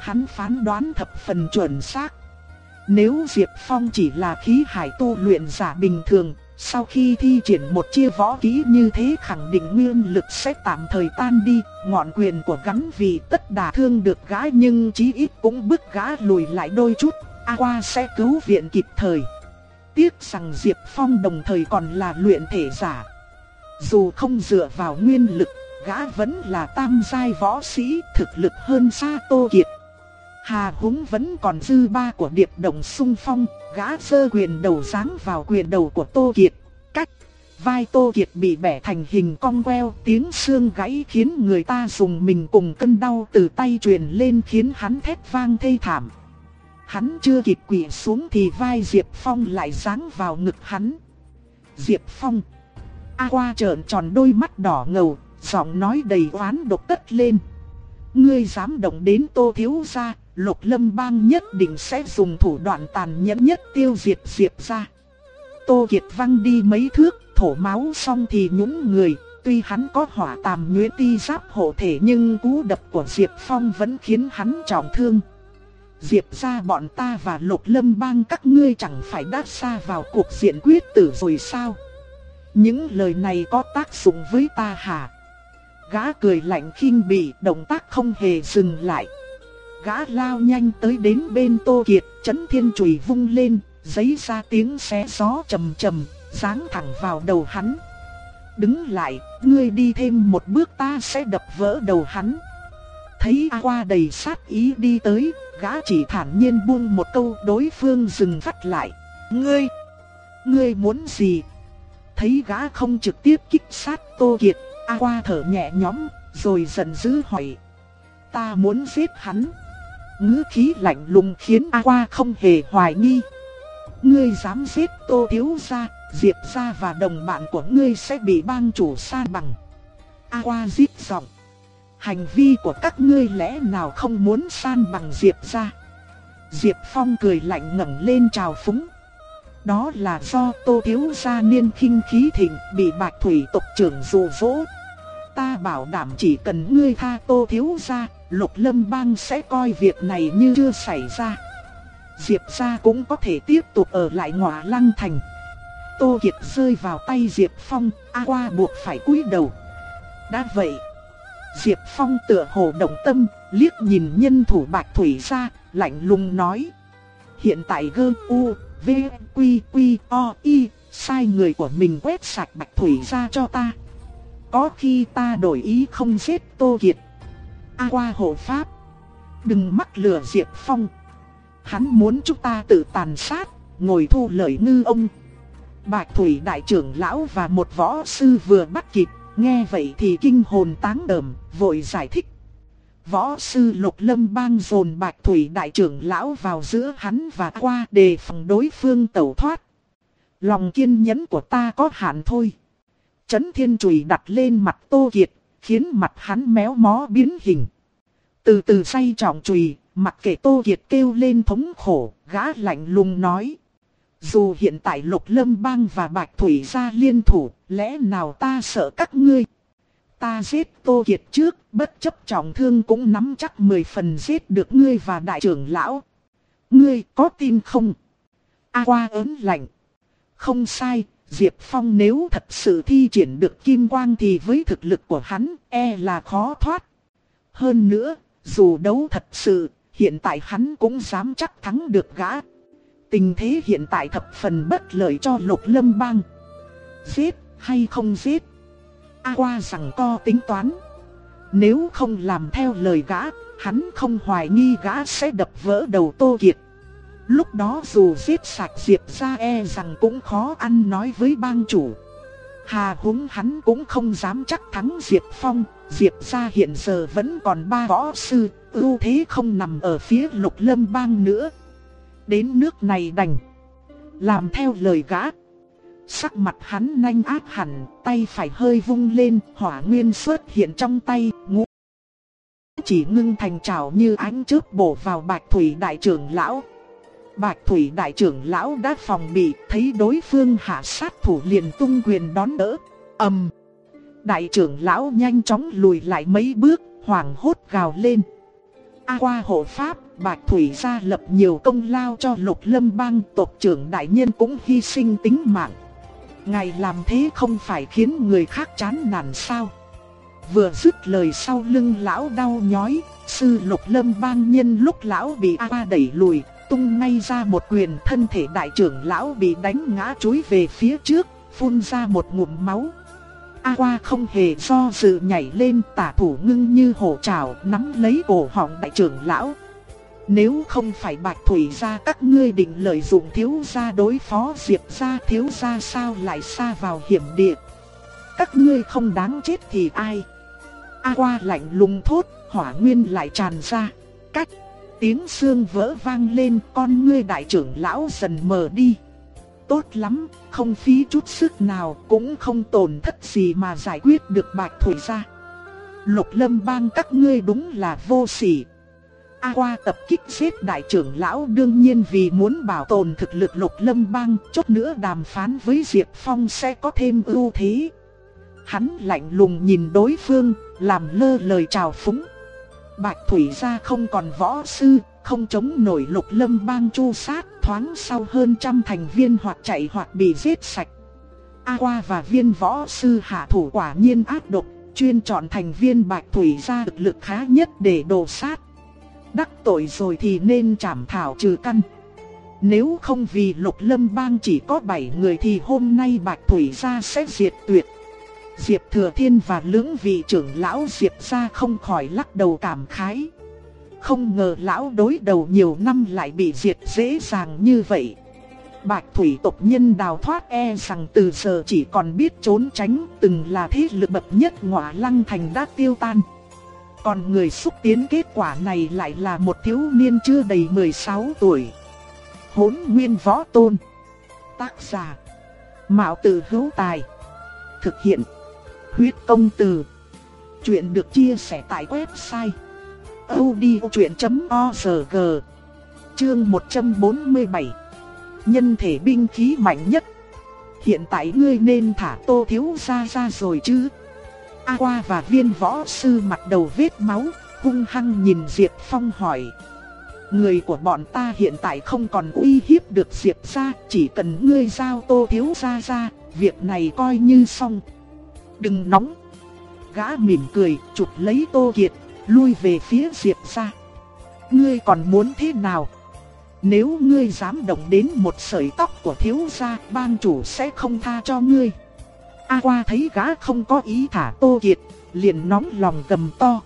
A: Hắn phán đoán thập phần chuẩn xác. Nếu Diệp Phong chỉ là khí hải tu luyện giả bình thường, sau khi thi triển một chiêu võ kỹ như thế khẳng định nguyên lực sẽ tạm thời tan đi, ngọn quyền của gắn vì tất đả thương được gã nhưng chí ít cũng bức gã lùi lại đôi chút, A qua sẽ cứu viện kịp thời. Tiếc rằng Diệp Phong đồng thời còn là luyện thể giả. Dù không dựa vào nguyên lực, gã vẫn là tam giai võ sĩ thực lực hơn xa Tô Kiệt. Hà húng vẫn còn dư ba của điệp động sung phong, gã sơ quyền đầu giáng vào quyền đầu của Tô Kiệt. Cách, vai Tô Kiệt bị bẻ thành hình cong queo, tiếng xương gãy khiến người ta dùng mình cùng cơn đau từ tay truyền lên khiến hắn thét vang thê thảm. Hắn chưa kịp quỳ xuống thì vai Diệp Phong lại giáng vào ngực hắn. Diệp Phong. A qua trợn tròn đôi mắt đỏ ngầu, giọng nói đầy oán độc tất lên. Ngươi dám động đến tô thiếu gia, lục lâm bang nhất định sẽ dùng thủ đoạn tàn nhẫn nhất tiêu diệt Diệp ra. Tô Kiệt văng đi mấy thước, thổ máu xong thì nhũng người, tuy hắn có hỏa tàm nguyễn ti giáp hộ thể nhưng cú đập của Diệp Phong vẫn khiến hắn trọng thương. Diệp ra bọn ta và lục lâm bang các ngươi chẳng phải đã xa vào cuộc diện quyết tử rồi sao? Những lời này có tác dụng với ta hả? Gã cười lạnh khinh bỉ, động tác không hề dừng lại. Gã lao nhanh tới đến bên Tô Kiệt, chấn thiên chùy vung lên, giấy ra tiếng xé gió trầm trầm, giáng thẳng vào đầu hắn. Đứng lại, ngươi đi thêm một bước ta sẽ đập vỡ đầu hắn. Thấy A qua đầy sát ý đi tới, gã chỉ thản nhiên buông một câu đối phương dừng phát lại. Ngươi, ngươi muốn gì? Thấy gã không trực tiếp kích sát Tô Kiệt, A qua thở nhẹ nhõm, rồi giận dữ hỏi. Ta muốn giết hắn. Ngữ khí lạnh lùng khiến A qua không hề hoài nghi. Ngươi dám giết Tô Thiếu Gia, Diệp Gia và đồng bạn của ngươi sẽ bị bang chủ san bằng. A qua giết giọng. Hành vi của các ngươi lẽ nào không muốn san bằng Diệp Gia? Diệp Phong cười lạnh ngẩng lên chào phúng. Đó là do Tô Thiếu Gia niên khinh khí thịnh bị Bạch Thủy tộc trưởng dụ dỗ. Ta bảo đảm chỉ cần ngươi tha Tô Thiếu Gia, Lục Lâm Bang sẽ coi việc này như chưa xảy ra. Diệp Gia cũng có thể tiếp tục ở lại ngọa lăng thành. Tô Kiệt rơi vào tay Diệp Phong, A qua buộc phải cúi đầu. Đã vậy, Diệp Phong tựa hồ động tâm, liếc nhìn nhân thủ Bạch Thủy ra, lạnh lùng nói. Hiện tại gơ u, v, quy, quy, o, y, sai người của mình quét sạch Bạch Thủy ra cho ta. Có khi ta đổi ý không giết Tô Kiệt. A qua hộ pháp. Đừng mắc lừa Diệp Phong. Hắn muốn chúng ta tự tàn sát, ngồi thu lợi ngư ông. Bạch Thủy đại trưởng lão và một võ sư vừa bắt kịp, nghe vậy thì kinh hồn táng đờm, vội giải thích. Võ sư Lục Lâm bang dồn Bạch Thủy đại trưởng lão vào giữa hắn và qua đề phòng đối phương tẩu thoát. Lòng kiên nhẫn của ta có hạn thôi. Chấn thiên Trùy đặt lên mặt Tô Kiệt, khiến mặt hắn méo mó biến hình. Từ từ say trọng trùy, mặt kệ Tô Kiệt kêu lên thống khổ, gã lạnh lùng nói. Dù hiện tại Lục Lâm Bang và Bạch Thủy gia liên thủ, lẽ nào ta sợ các ngươi? Ta giết Tô Kiệt trước, bất chấp trọng thương cũng nắm chắc mười phần giết được ngươi và đại trưởng lão. Ngươi có tin không? A qua ớn lạnh. Không sai, Diệp Phong nếu thật sự thi triển được kim quang thì với thực lực của hắn e là khó thoát. Hơn nữa, dù đấu thật sự, hiện tại hắn cũng dám chắc thắng được gã. Tình thế hiện tại thập phần bất lợi cho lục lâm bang. Giết hay không giết? A qua rằng co tính toán. Nếu không làm theo lời gã, hắn không hoài nghi gã sẽ đập vỡ đầu Tô Kiệt. Lúc đó dù giết sạch Diệp ra e rằng cũng khó ăn nói với bang chủ. Hà húng hắn cũng không dám chắc thắng Diệp Phong, Diệp gia hiện giờ vẫn còn ba võ sư, ưu thế không nằm ở phía lục lâm bang nữa. Đến nước này đành. Làm theo lời gã. Sắc mặt hắn nhanh ác hẳn, tay phải hơi vung lên, hỏa nguyên xuất hiện trong tay, ngũ. Chỉ ngưng thành trào như ánh chớp bổ vào bạch thủy đại trưởng lão. Bạch thủy đại trưởng lão đã phòng bị, thấy đối phương hạ sát thủ liền tung quyền đón đỡ. ầm Đại trưởng lão nhanh chóng lùi lại mấy bước, hoảng hốt gào lên. A qua hộ pháp, Bạch Thủy gia lập nhiều công lao cho lục lâm bang tộc trưởng đại nhân cũng hy sinh tính mạng. Ngài làm thế không phải khiến người khác chán nản sao? Vừa dứt lời sau lưng lão đau nhói, sư lục lâm bang nhân lúc lão bị A Qua đẩy lùi, tung ngay ra một quyền thân thể đại trưởng lão bị đánh ngã chúi về phía trước, phun ra một ngụm máu. A qua không hề do dự nhảy lên tả thủ ngưng như hổ trảo nắm lấy cổ họng đại trưởng lão. Nếu không phải bạch thủy gia các ngươi định lợi dụng thiếu gia đối phó diệp gia thiếu gia sao lại xa vào hiểm địa. Các ngươi không đáng chết thì ai? A qua lạnh lùng thốt, hỏa nguyên lại tràn ra. Cách, tiếng xương vỡ vang lên con ngươi đại trưởng lão dần mờ đi. Tốt lắm, không phí chút sức nào cũng không tổn thất gì mà giải quyết được bạch thủy gia. Lục lâm bang các ngươi đúng là vô sỉ, A qua tập kích giết đại trưởng lão đương nhiên vì muốn bảo tồn thực lực lục lâm bang, chốt nữa đàm phán với Diệp Phong sẽ có thêm ưu thế. Hắn lạnh lùng nhìn đối phương, làm lơ lời chào phúng. Bạch Thủy gia không còn võ sư, không chống nổi lục lâm bang chu sát, thoáng sau hơn trăm thành viên hoặc chạy hoặc bị giết sạch. A qua và viên võ sư hạ thủ quả nhiên ác độc, chuyên chọn thành viên Bạch Thủy gia thực lực khá nhất để đồ sát đắc tội rồi thì nên trảm thảo trừ căn. Nếu không vì lục lâm bang chỉ có 7 người thì hôm nay Bạch Thủy gia sẽ diệt tuyệt. Diệp Thừa Thiên và lưỡng vị trưởng lão Diệp ra không khỏi lắc đầu cảm khái. Không ngờ lão đối đầu nhiều năm lại bị diệt dễ dàng như vậy. Bạch Thủy tộc nhân đào thoát e rằng từ giờ chỉ còn biết trốn tránh từng là thế lực bậc nhất ngọa lăng thành đã tiêu tan. Còn người xúc tiến kết quả này lại là một thiếu niên chưa đầy 16 tuổi. Hốn nguyên võ tôn. Tác giả. Mạo tử hữu tài. Thực hiện. Huyết công từ. Chuyện được chia sẻ tại website. odchuyện.org Chương 147 Nhân thể binh khí mạnh nhất Hiện tại ngươi nên thả tô thiếu ra ra rồi chứ A qua và viên võ sư mặt đầu vết máu, hung hăng nhìn Diệp Phong hỏi. Người của bọn ta hiện tại không còn uy hiếp được Diệp ra, chỉ cần ngươi giao tô thiếu ra ra, việc này coi như xong. Đừng nóng. Gã mỉm cười, chụp lấy tô kiệt, lui về phía Diệp ra. Ngươi còn muốn thế nào? Nếu ngươi dám động đến một sợi tóc của thiếu gia, bang chủ sẽ không tha cho ngươi. A qua thấy gã không có ý thả Tô Kiệt, liền nóng lòng gầm to.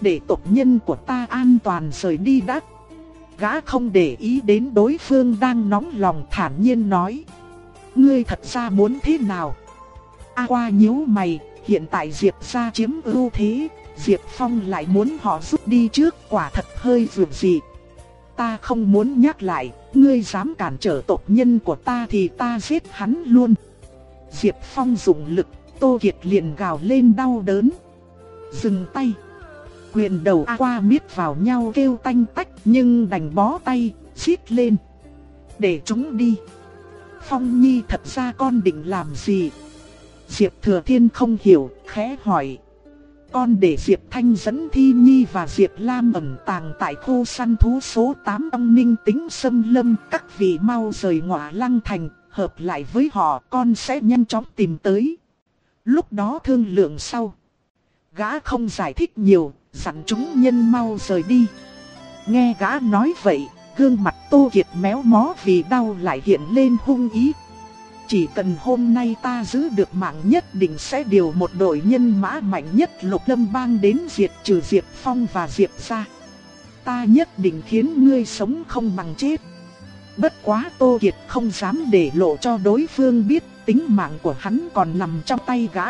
A: Để tộc nhân của ta an toàn rời đi đã. Gã không để ý đến đối phương đang nóng lòng thản nhiên nói. Ngươi thật ra muốn thế nào? A qua nhíu mày, hiện tại Diệp gia chiếm ưu thế, Diệp Phong lại muốn họ rút đi trước quả thật hơi dường gì. Ta không muốn nhắc lại, ngươi dám cản trở tộc nhân của ta thì ta giết hắn luôn. Diệp Phong dùng lực, Tô Kiệt liền gào lên đau đớn. Dừng tay. Quyền đầu A qua miết vào nhau kêu tanh tách nhưng đành bó tay, xít lên. Để chúng đi. Phong Nhi thật ra con định làm gì? Diệp Thừa Thiên không hiểu, khẽ hỏi. Con để Diệp Thanh dẫn Thi Nhi và Diệp Lam ẩn tàng tại khu săn thú số 8 ông ninh tính sâm lâm các vị mau rời ngọa lăng thành hợp lại với họ con sẽ nhanh chóng tìm tới. Lúc đó thương lượng sau. Gã không giải thích nhiều, dặn chúng nhân mau rời đi. Nghe gã nói vậy, gương mặt Tô Kiệt méo mó vì đau lại hiện lên hung ý. Chỉ cần hôm nay ta giữ được mạng nhất định sẽ điều một đội nhân mã mạnh nhất lục lâm bang đến diệt trừ Diệp Phong và Diệp ra. Ta nhất định khiến ngươi sống không bằng chết. Bất quá Tô Kiệt không dám để lộ cho đối phương biết, tính mạng của hắn còn nằm trong tay gã.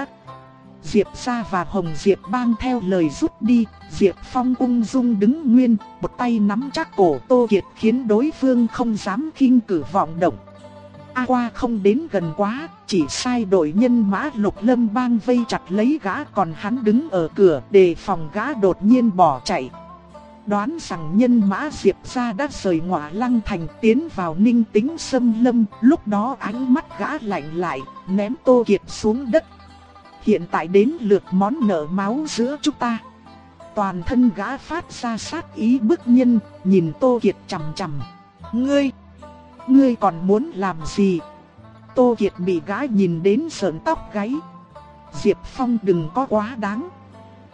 A: Diệp Sa và Hồng Diệp bang theo lời rút đi, Diệp Phong ung dung đứng nguyên, một tay nắm chắc cổ Tô Kiệt khiến đối phương không dám khinh cử vọng động. A qua không đến gần quá, chỉ sai đội nhân mã lục lâm bang vây chặt lấy gã còn hắn đứng ở cửa đề phòng gã đột nhiên bỏ chạy. Đoán rằng nhân mã Diệp ra đã rời ngọa lăng thành tiến vào ninh tính sâm lâm, lúc đó ánh mắt gã lạnh lại, ném Tô Kiệt xuống đất. Hiện tại đến lượt món nợ máu giữa chúng ta. Toàn thân gã phát ra sát ý bức nhân, nhìn Tô Kiệt chằm chằm. Ngươi! Ngươi còn muốn làm gì? Tô Kiệt bị gái nhìn đến sợn tóc gáy. Diệp Phong đừng có quá đáng.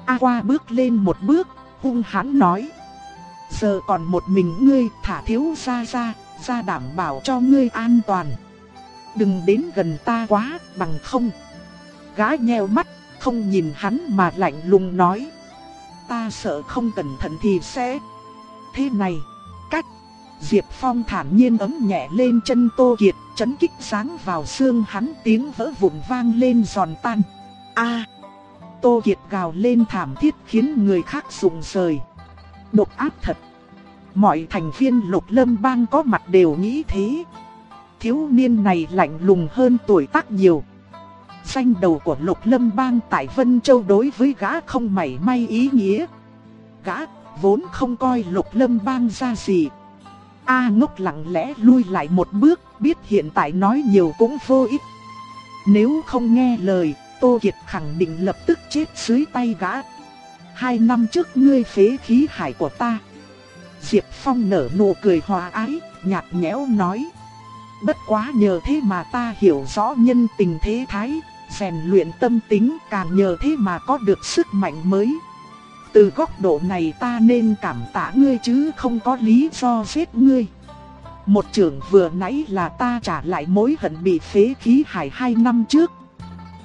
A: A qua bước lên một bước, hung hãn nói. Giờ còn một mình ngươi thả thiếu ra ra, ra đảm bảo cho ngươi an toàn. Đừng đến gần ta quá, bằng không. gái nheo mắt, không nhìn hắn mà lạnh lùng nói. Ta sợ không cẩn thận thì sẽ... Thế này. Diệp Phong thản nhiên ấm nhẹ lên chân Tô Kiệt, chấn kích sáng vào xương hắn tiếng vỡ vụn vang lên giòn tan. A! Tô Kiệt gào lên thảm thiết khiến người khác rụng rời. Độc ác thật. Mọi thành viên lục lâm bang có mặt đều nghĩ thế. Thiếu niên này lạnh lùng hơn tuổi tác nhiều. Danh đầu của lục lâm bang tại Vân Châu đối với gã không mảy may ý nghĩa. Gã vốn không coi lục lâm bang ra gì. A ngốc lặng lẽ lui lại một bước, biết hiện tại nói nhiều cũng vô ích. Nếu không nghe lời, Tô Kiệt khẳng định lập tức chết dưới tay gã. Hai năm trước ngươi phế khí hải của ta. Diệp Phong nở nụ cười hòa ái, nhạt nhẽo nói. Bất quá nhờ thế mà ta hiểu rõ nhân tình thế thái, rèn luyện tâm tính càng nhờ thế mà có được sức mạnh mới. Từ góc độ này ta nên cảm tạ ngươi chứ không có lý do giết ngươi. Một trưởng vừa nãy là ta trả lại mối hận bị phế khí hải hai năm trước.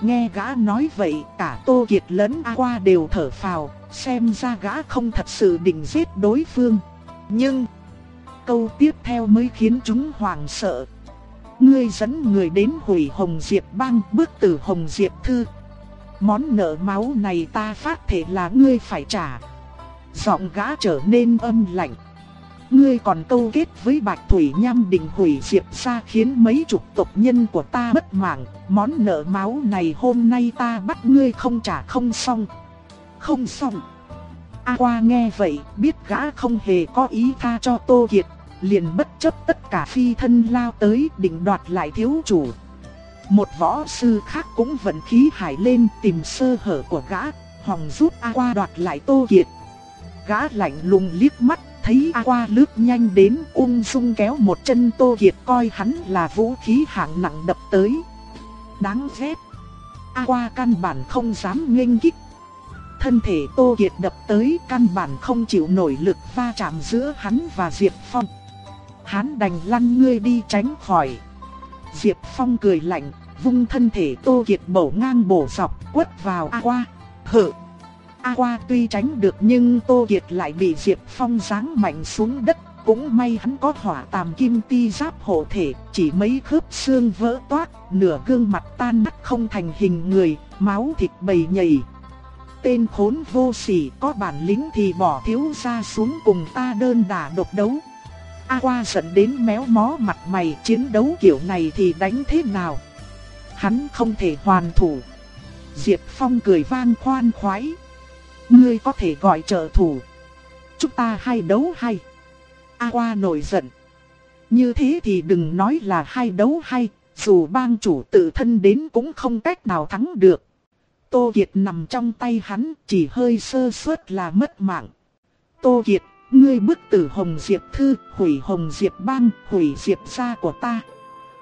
A: Nghe gã nói vậy cả Tô Kiệt lẫn A Qua đều thở phào, xem ra gã không thật sự định giết đối phương. Nhưng, câu tiếp theo mới khiến chúng hoảng sợ. Ngươi dẫn người đến hủy Hồng Diệp băng bước từ Hồng Diệp Thư. Món nợ máu này ta phát thể là ngươi phải trả. Giọng gã trở nên âm lạnh. Ngươi còn câu kết với Bạch Thủy Nham định hủy Diệp ra khiến mấy chục tộc nhân của ta bất mạng. Món nợ máu này hôm nay ta bắt ngươi không trả không xong. Không xong. A qua nghe vậy, biết gã không hề có ý tha cho Tô Kiệt, liền bất chấp tất cả phi thân lao tới định đoạt lại thiếu chủ. Một võ sư khác cũng vận khí hải lên tìm sơ hở của gã, hòng rút A qua đoạt lại Tô Kiệt. Gã lạnh lùng liếc mắt, thấy A qua lướt nhanh đến ung dung kéo một chân Tô Kiệt coi hắn là vũ khí hạng nặng đập tới. Đáng ghét. A qua căn bản không dám nghênh kích thân thể Tô Kiệt đập tới căn bản không chịu nổi lực va chạm giữa hắn và Diệp Phong. Hắn đành lăn ngươi đi tránh khỏi. Diệp Phong cười lạnh, vung thân thể Tô Kiệt bổ ngang bổ dọc quất vào A Qua. Hự! A Qua tuy tránh được nhưng Tô Kiệt lại bị Diệp Phong giáng mạnh xuống đất. Cũng may hắn có hỏa tàm kim ti giáp hộ thể, chỉ mấy khớp xương vỡ toát, nửa gương mặt tan nát không thành hình người, máu thịt bầy nhầy tên khốn vô sỉ có bản lĩnh thì bỏ thiếu gia xuống cùng ta đơn đả độc đấu. A qua giận đến méo mó mặt mày chiến đấu kiểu này thì đánh thế nào? Hắn không thể hoàn thủ. Diệp Phong cười vang khoan khoái. Ngươi có thể gọi trợ thủ. Chúng ta hai đấu hay. A qua nổi giận. Như thế thì đừng nói là hai đấu hay, dù bang chủ tự thân đến cũng không cách nào thắng được. Tô Kiệt nằm trong tay hắn, chỉ hơi sơ suất là mất mạng. Tô Kiệt, ngươi bức tử Hồng Diệp Thư, hủy Hồng Diệp Bang, hủy Diệp gia của ta.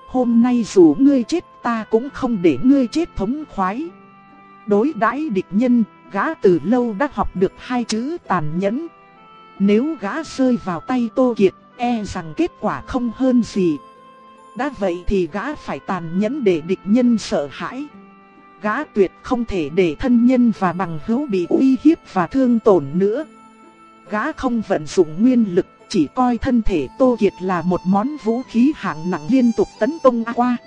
A: Hôm nay dù ngươi chết ta cũng không để ngươi chết thống khoái. Đối đãi địch nhân, gã từ lâu đã học được hai chữ tàn nhẫn. Nếu gã rơi vào tay Tô Kiệt, e rằng kết quả không hơn gì. Đã vậy thì gã phải tàn nhẫn để địch nhân sợ hãi gã tuyệt không thể để thân nhân và bằng hữu bị uy hiếp và thương tổn nữa. Gã không vận dụng nguyên lực, chỉ coi thân thể Tô Kiệt là một món vũ khí hạng nặng liên tục tấn công qua.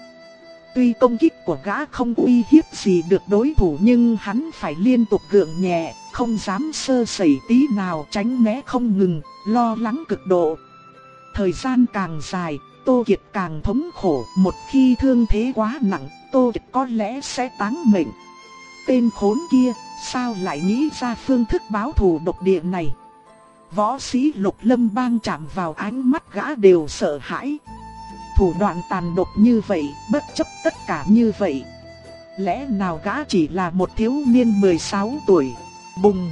A: Tuy công kích của gã không uy hiếp gì được đối thủ nhưng hắn phải liên tục gượng nhẹ, không dám sơ sẩy tí nào tránh né không ngừng, lo lắng cực độ. Thời gian càng dài, Tô Kiệt càng thống khổ, một khi thương thế quá nặng, Tô Kiệt có lẽ sẽ táng mệnh. Tên khốn kia, sao lại nghĩ ra phương thức báo thù độc địa này? Võ sĩ lục lâm bang chạm vào ánh mắt gã đều sợ hãi. Thủ đoạn tàn độc như vậy, bất chấp tất cả như vậy. Lẽ nào gã chỉ là một thiếu niên 16 tuổi? Bùng!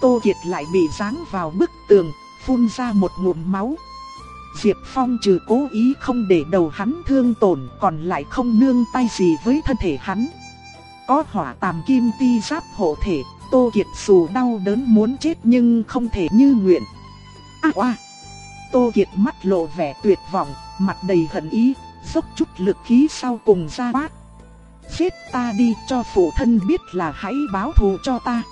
A: Tô Kiệt lại bị giáng vào bức tường, phun ra một ngụm máu. Diệp Phong trừ cố ý không để đầu hắn thương tổn còn lại không nương tay gì với thân thể hắn. Có hỏa tàm kim ti giáp hộ thể, Tô Kiệt dù đau đớn muốn chết nhưng không thể như nguyện. À oa! Tô Kiệt mắt lộ vẻ tuyệt vọng, mặt đầy hận ý, dốc chút lực khí sau cùng ra bát. Giết ta đi cho phụ thân biết là hãy báo thù cho ta.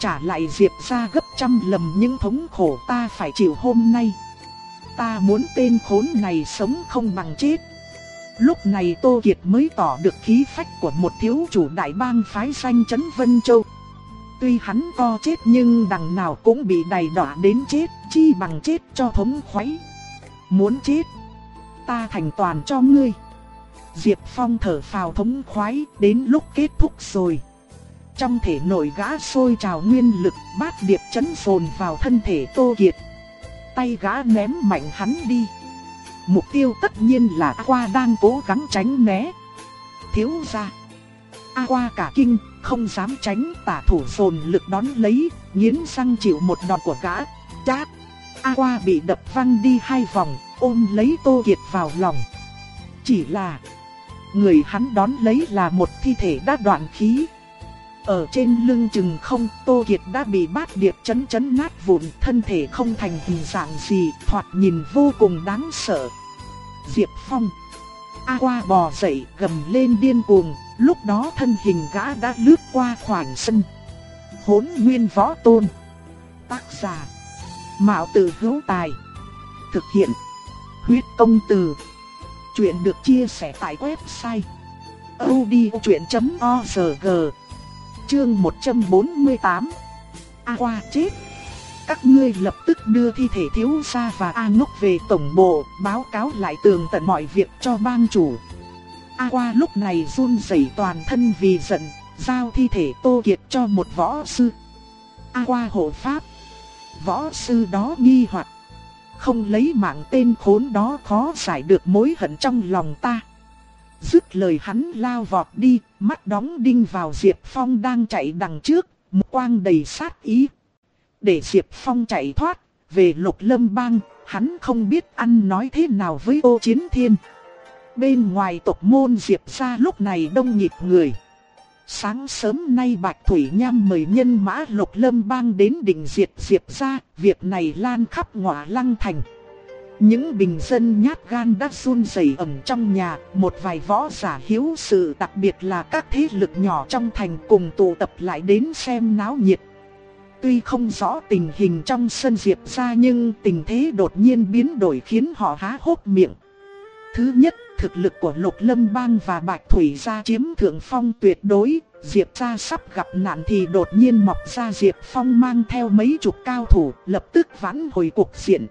A: Trả lại Diệp ra gấp trăm lầm những thống khổ ta phải chịu hôm nay. Ta muốn tên khốn này sống không bằng chết. Lúc này Tô Kiệt mới tỏ được khí phách của một thiếu chủ đại bang phái danh chấn Vân Châu. Tuy hắn co chết nhưng đằng nào cũng bị đầy đọa đến chết, chi bằng chết cho thống khoái. Muốn chết, ta thành toàn cho ngươi. Diệp Phong thở phào thống khoái, đến lúc kết thúc rồi. Trong thể nội gã sôi trào nguyên lực, bát điệp chấn phồn vào thân thể Tô Kiệt. Tay gã ném mạnh hắn đi. Mục tiêu tất nhiên là qua đang cố gắng tránh né. Thiếu ra. A qua cả kinh, không dám tránh tả thủ dồn lực đón lấy, nghiến răng chịu một đòn của gã. Chát! A qua bị đập văng đi hai vòng, ôm lấy Tô Kiệt vào lòng. Chỉ là, người hắn đón lấy là một thi thể đã đoạn khí. Ở trên lưng chừng không, Tô Kiệt đã bị bát điệp chấn chấn nát vụn, thân thể không thành hình dạng gì, thoạt nhìn vô cùng đáng sợ. Diệp Phong A qua bò dậy, gầm lên điên cuồng, lúc đó thân hình gã đã lướt qua khoảng sân. Hốn nguyên võ tôn. Tác giả. Mạo tử hữu tài. Thực hiện. Huyết công từ. Chuyện được chia sẻ tại website. odchuyện.org Chương 148 A qua chết Các ngươi lập tức đưa thi thể thiếu gia và A ngốc về tổng bộ, Báo cáo lại tường tận mọi việc cho bang chủ A qua lúc này run rẩy toàn thân vì giận Giao thi thể Tô Kiệt cho một võ sư A qua hộ pháp Võ sư đó nghi hoặc Không lấy mạng tên khốn đó khó giải được mối hận trong lòng ta Dứt lời hắn lao vọt đi, mắt đóng đinh vào Diệp Phong đang chạy đằng trước, một quang đầy sát ý. Để Diệp Phong chạy thoát, về lục lâm bang, hắn không biết ăn nói thế nào với ô chiến thiên. Bên ngoài tộc môn Diệp ra lúc này đông nhịp người. Sáng sớm nay Bạch Thủy Nham mời nhân mã lục lâm bang đến đỉnh diệt Diệp ra, việc này lan khắp ngọa lăng thành. Những bình dân nhát gan đã run rẩy ẩn trong nhà, một vài võ giả hiếu sự đặc biệt là các thế lực nhỏ trong thành cùng tụ tập lại đến xem náo nhiệt. Tuy không rõ tình hình trong sân diệp ra nhưng tình thế đột nhiên biến đổi khiến họ há hốc miệng. Thứ nhất, thực lực của Lục Lâm Bang và Bạch Thủy gia chiếm thượng phong tuyệt đối, Diệp gia sắp gặp nạn thì đột nhiên mọc ra Diệp Phong mang theo mấy chục cao thủ, lập tức vãn hồi cuộc diện.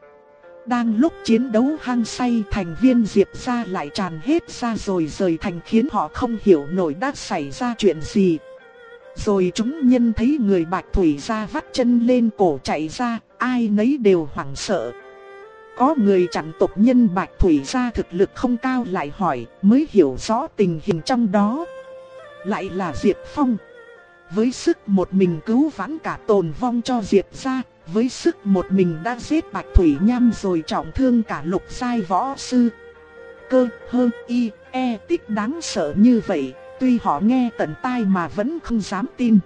A: Đang lúc chiến đấu hăng say thành viên Diệp gia lại tràn hết ra rồi rời thành khiến họ không hiểu nổi đã xảy ra chuyện gì. Rồi chúng nhân thấy người bạch thủy gia vắt chân lên cổ chạy ra, ai nấy đều hoảng sợ. Có người chặn tộc nhân bạch thủy ra thực lực không cao lại hỏi mới hiểu rõ tình hình trong đó. Lại là Diệp Phong. Với sức một mình cứu vãn cả tồn vong cho Diệp ra, với sức một mình đã giết Bạch Thủy Nham rồi trọng thương cả lục sai võ sư. Cơ, hơn, y, e tích đáng sợ như vậy, tuy họ nghe tận tai mà vẫn không dám tin.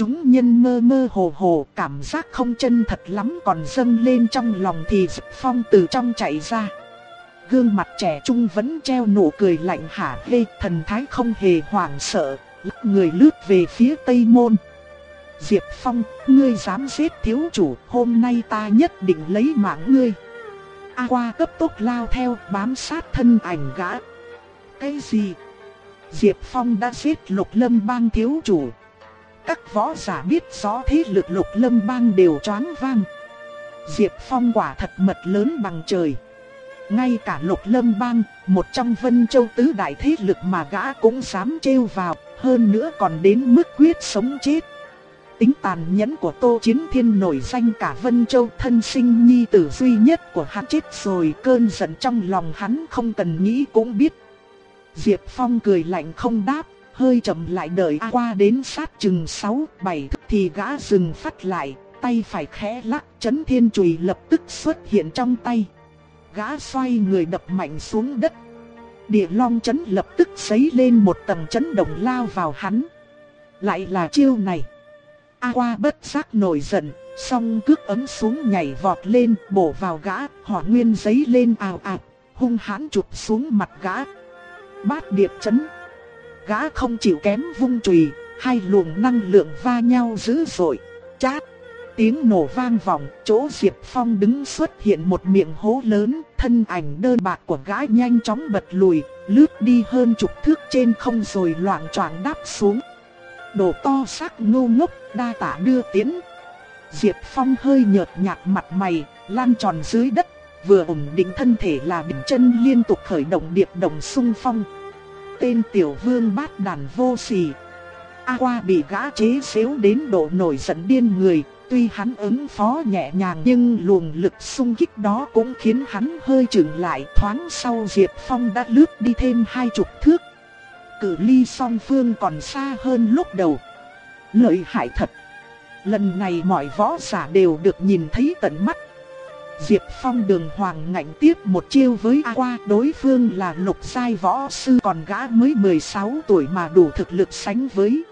A: Chúng nhân mơ mơ hồ hồ cảm giác không chân thật lắm còn dâng lên trong lòng thì Dực Phong từ trong chạy ra. Gương mặt trẻ trung vẫn treo nụ cười lạnh hả hê thần thái không hề hoảng sợ, người lướt về phía tây môn. Diệp Phong, ngươi dám giết thiếu chủ, hôm nay ta nhất định lấy mạng ngươi. A qua cấp tốc lao theo, bám sát thân ảnh gã. Cái gì? Diệp Phong đã giết lục lâm bang thiếu chủ. Các võ giả biết rõ thế lực lục lâm bang đều choáng vang. Diệp Phong quả thật mật lớn bằng trời. Ngay cả lục lâm bang, một trong vân châu tứ đại thế lực mà gã cũng dám trêu vào, hơn nữa còn đến mức quyết sống chết. Tính tàn nhẫn của Tô Chiến Thiên nổi danh cả Vân Châu thân sinh nhi tử duy nhất của hắn chết rồi cơn giận trong lòng hắn không cần nghĩ cũng biết. Diệp Phong cười lạnh không đáp, hơi chậm lại đợi A qua đến sát chừng 6, 7 thì gã dừng phát lại, tay phải khẽ lắc chấn thiên chùy lập tức xuất hiện trong tay. Gã xoay người đập mạnh xuống đất. Địa long chấn lập tức giấy lên một tầng chấn động lao vào hắn. Lại là chiêu này. A qua bất giác nổi giận, song cước ấm xuống nhảy vọt lên, bổ vào gã, hỏa nguyên giấy lên ào ạt, hung hãn chụp xuống mặt gã. Bát điệp chấn. Gã không chịu kém vung chùy, hai luồng năng lượng va nhau dữ dội. Chát. Tiếng nổ vang vọng, chỗ Diệp Phong đứng xuất hiện một miệng hố lớn, thân ảnh đơn bạc của gã nhanh chóng bật lùi, lướt đi hơn chục thước trên không rồi loạn choạng đáp xuống. Đồ to xác ngô ngốc, đa tả đưa tiến. Diệp Phong hơi nhợt nhạt mặt mày, lan tròn dưới đất, vừa ổn định thân thể là bình chân liên tục khởi động điệp đồng sung phong. Tên tiểu vương bát đàn vô sỉ. A qua bị gã chế xếu đến độ nổi giận điên người, tuy hắn ứng phó nhẹ nhàng nhưng luồng lực xung kích đó cũng khiến hắn hơi chừng lại thoáng sau Diệp Phong đã lướt đi thêm hai chục thước. Cự ly song phương còn xa hơn lúc đầu. Lợi hại thật. Lần này mọi võ giả đều được nhìn thấy tận mắt. Diệp Phong đường hoàng ngạnh tiếp một chiêu với A qua, đối phương là lục sai võ sư còn gã mới 16 tuổi mà đủ thực lực sánh với.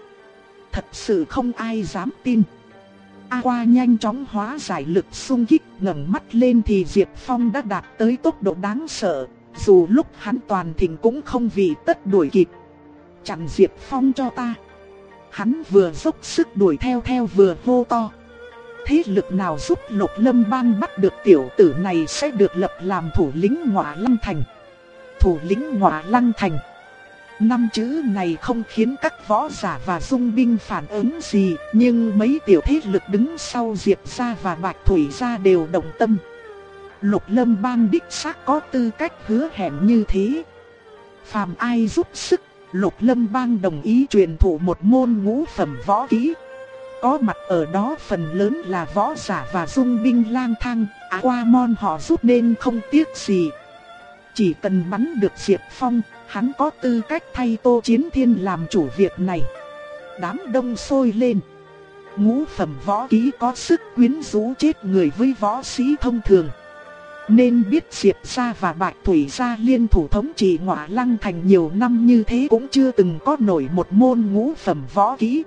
A: Thật sự không ai dám tin. A qua nhanh chóng hóa giải lực xung kích, ngẩng mắt lên thì Diệp Phong đã đạt tới tốc độ đáng sợ. Dù lúc hắn toàn thịnh cũng không vì tất đuổi kịp. Chặn Diệp Phong cho ta. Hắn vừa dốc sức đuổi theo theo vừa hô to. Thế lực nào giúp lục lâm bang bắt được tiểu tử này sẽ được lập làm thủ lĩnh ngọa lăng thành. Thủ lĩnh ngọa lăng thành. Năm chữ này không khiến các võ giả và dung binh phản ứng gì, nhưng mấy tiểu thế lực đứng sau Diệp gia và Bạch Thủy gia đều động tâm. Lục lâm bang đích xác có tư cách hứa hẹn như thế. Phàm ai giúp sức, lục lâm bang đồng ý truyền thụ một môn ngũ phẩm võ kỹ. Có mặt ở đó phần lớn là võ giả và dung binh lang thang, à, qua mon họ giúp nên không tiếc gì. Chỉ cần bắn được Diệp Phong, hắn có tư cách thay Tô Chiến Thiên làm chủ việc này. Đám đông sôi lên. Ngũ phẩm võ ký có sức quyến rũ chết người với võ sĩ thông thường. Nên biết Diệp gia và Bạch Thủy gia liên thủ thống trị ngọa lăng thành nhiều năm như thế cũng chưa từng có nổi một môn ngũ phẩm võ kỹ.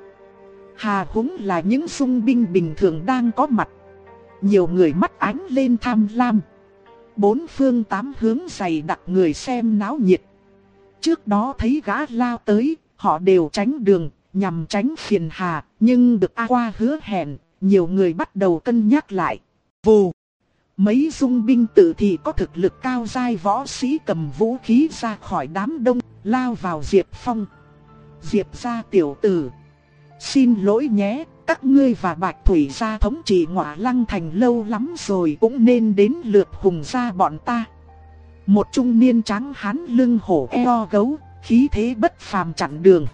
A: Hà húng là những sung binh bình thường đang có mặt. Nhiều người mắt ánh lên tham lam. Bốn phương tám hướng dày đặt người xem náo nhiệt. Trước đó thấy gã lao tới, họ đều tránh đường, nhằm tránh phiền hà, nhưng được A qua hứa hẹn, nhiều người bắt đầu cân nhắc lại. Vù! Mấy dung binh tự thì có thực lực cao dai võ sĩ cầm vũ khí ra khỏi đám đông, lao vào Diệp Phong. Diệp gia tiểu tử. Xin lỗi nhé, các ngươi và Bạch Thủy gia thống trị ngọa lăng thành lâu lắm rồi cũng nên đến lượt hùng gia bọn ta. Một trung niên trắng hán lưng hổ eo gấu, khí thế bất phàm chặn đường.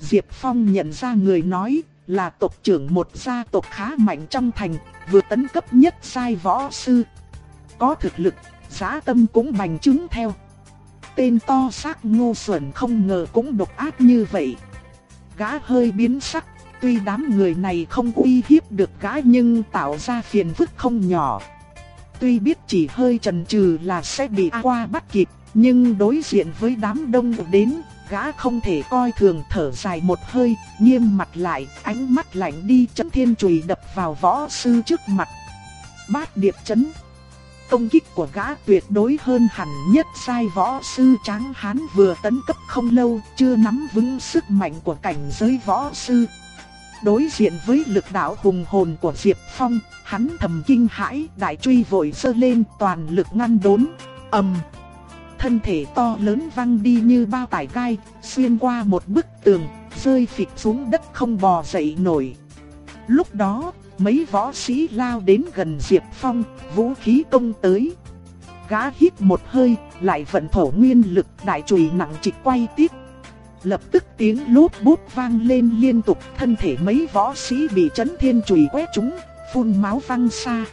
A: Diệp Phong nhận ra người nói là tộc trưởng một gia tộc khá mạnh trong thành, vừa tấn cấp nhất sai võ sư. Có thực lực, giá tâm cũng bành trướng theo. Tên to xác ngu xuẩn không ngờ cũng độc ác như vậy. Gã hơi biến sắc, tuy đám người này không uy hiếp được gã nhưng tạo ra phiền phức không nhỏ. Tuy biết chỉ hơi chần chừ là sẽ bị A qua bắt kịp, nhưng đối diện với đám đông đến, gã không thể coi thường thở dài một hơi, nghiêm mặt lại, ánh mắt lạnh đi chấn thiên chùy đập vào võ sư trước mặt. Bát điệp chấn. Công kích của gã tuyệt đối hơn hẳn nhất sai võ sư tráng hán vừa tấn cấp không lâu, chưa nắm vững sức mạnh của cảnh giới võ sư. Đối diện với lực đạo hùng hồn của Diệp Phong, hắn thầm kinh hãi, đại truy vội sơ lên toàn lực ngăn đốn, ầm. thân thể to lớn văng đi như bao tải gai, xuyên qua một bức tường, rơi phịch xuống đất không bò dậy nổi. Lúc đó, mấy võ sĩ lao đến gần Diệp Phong, vũ khí công tới. Gã hít một hơi, lại vận thổ nguyên lực đại chùy nặng trịch quay tiếp. Lập tức tiếng lút bút vang lên liên tục, thân thể mấy võ sĩ bị chấn thiên chùy quét chúng, phun máu văng xa.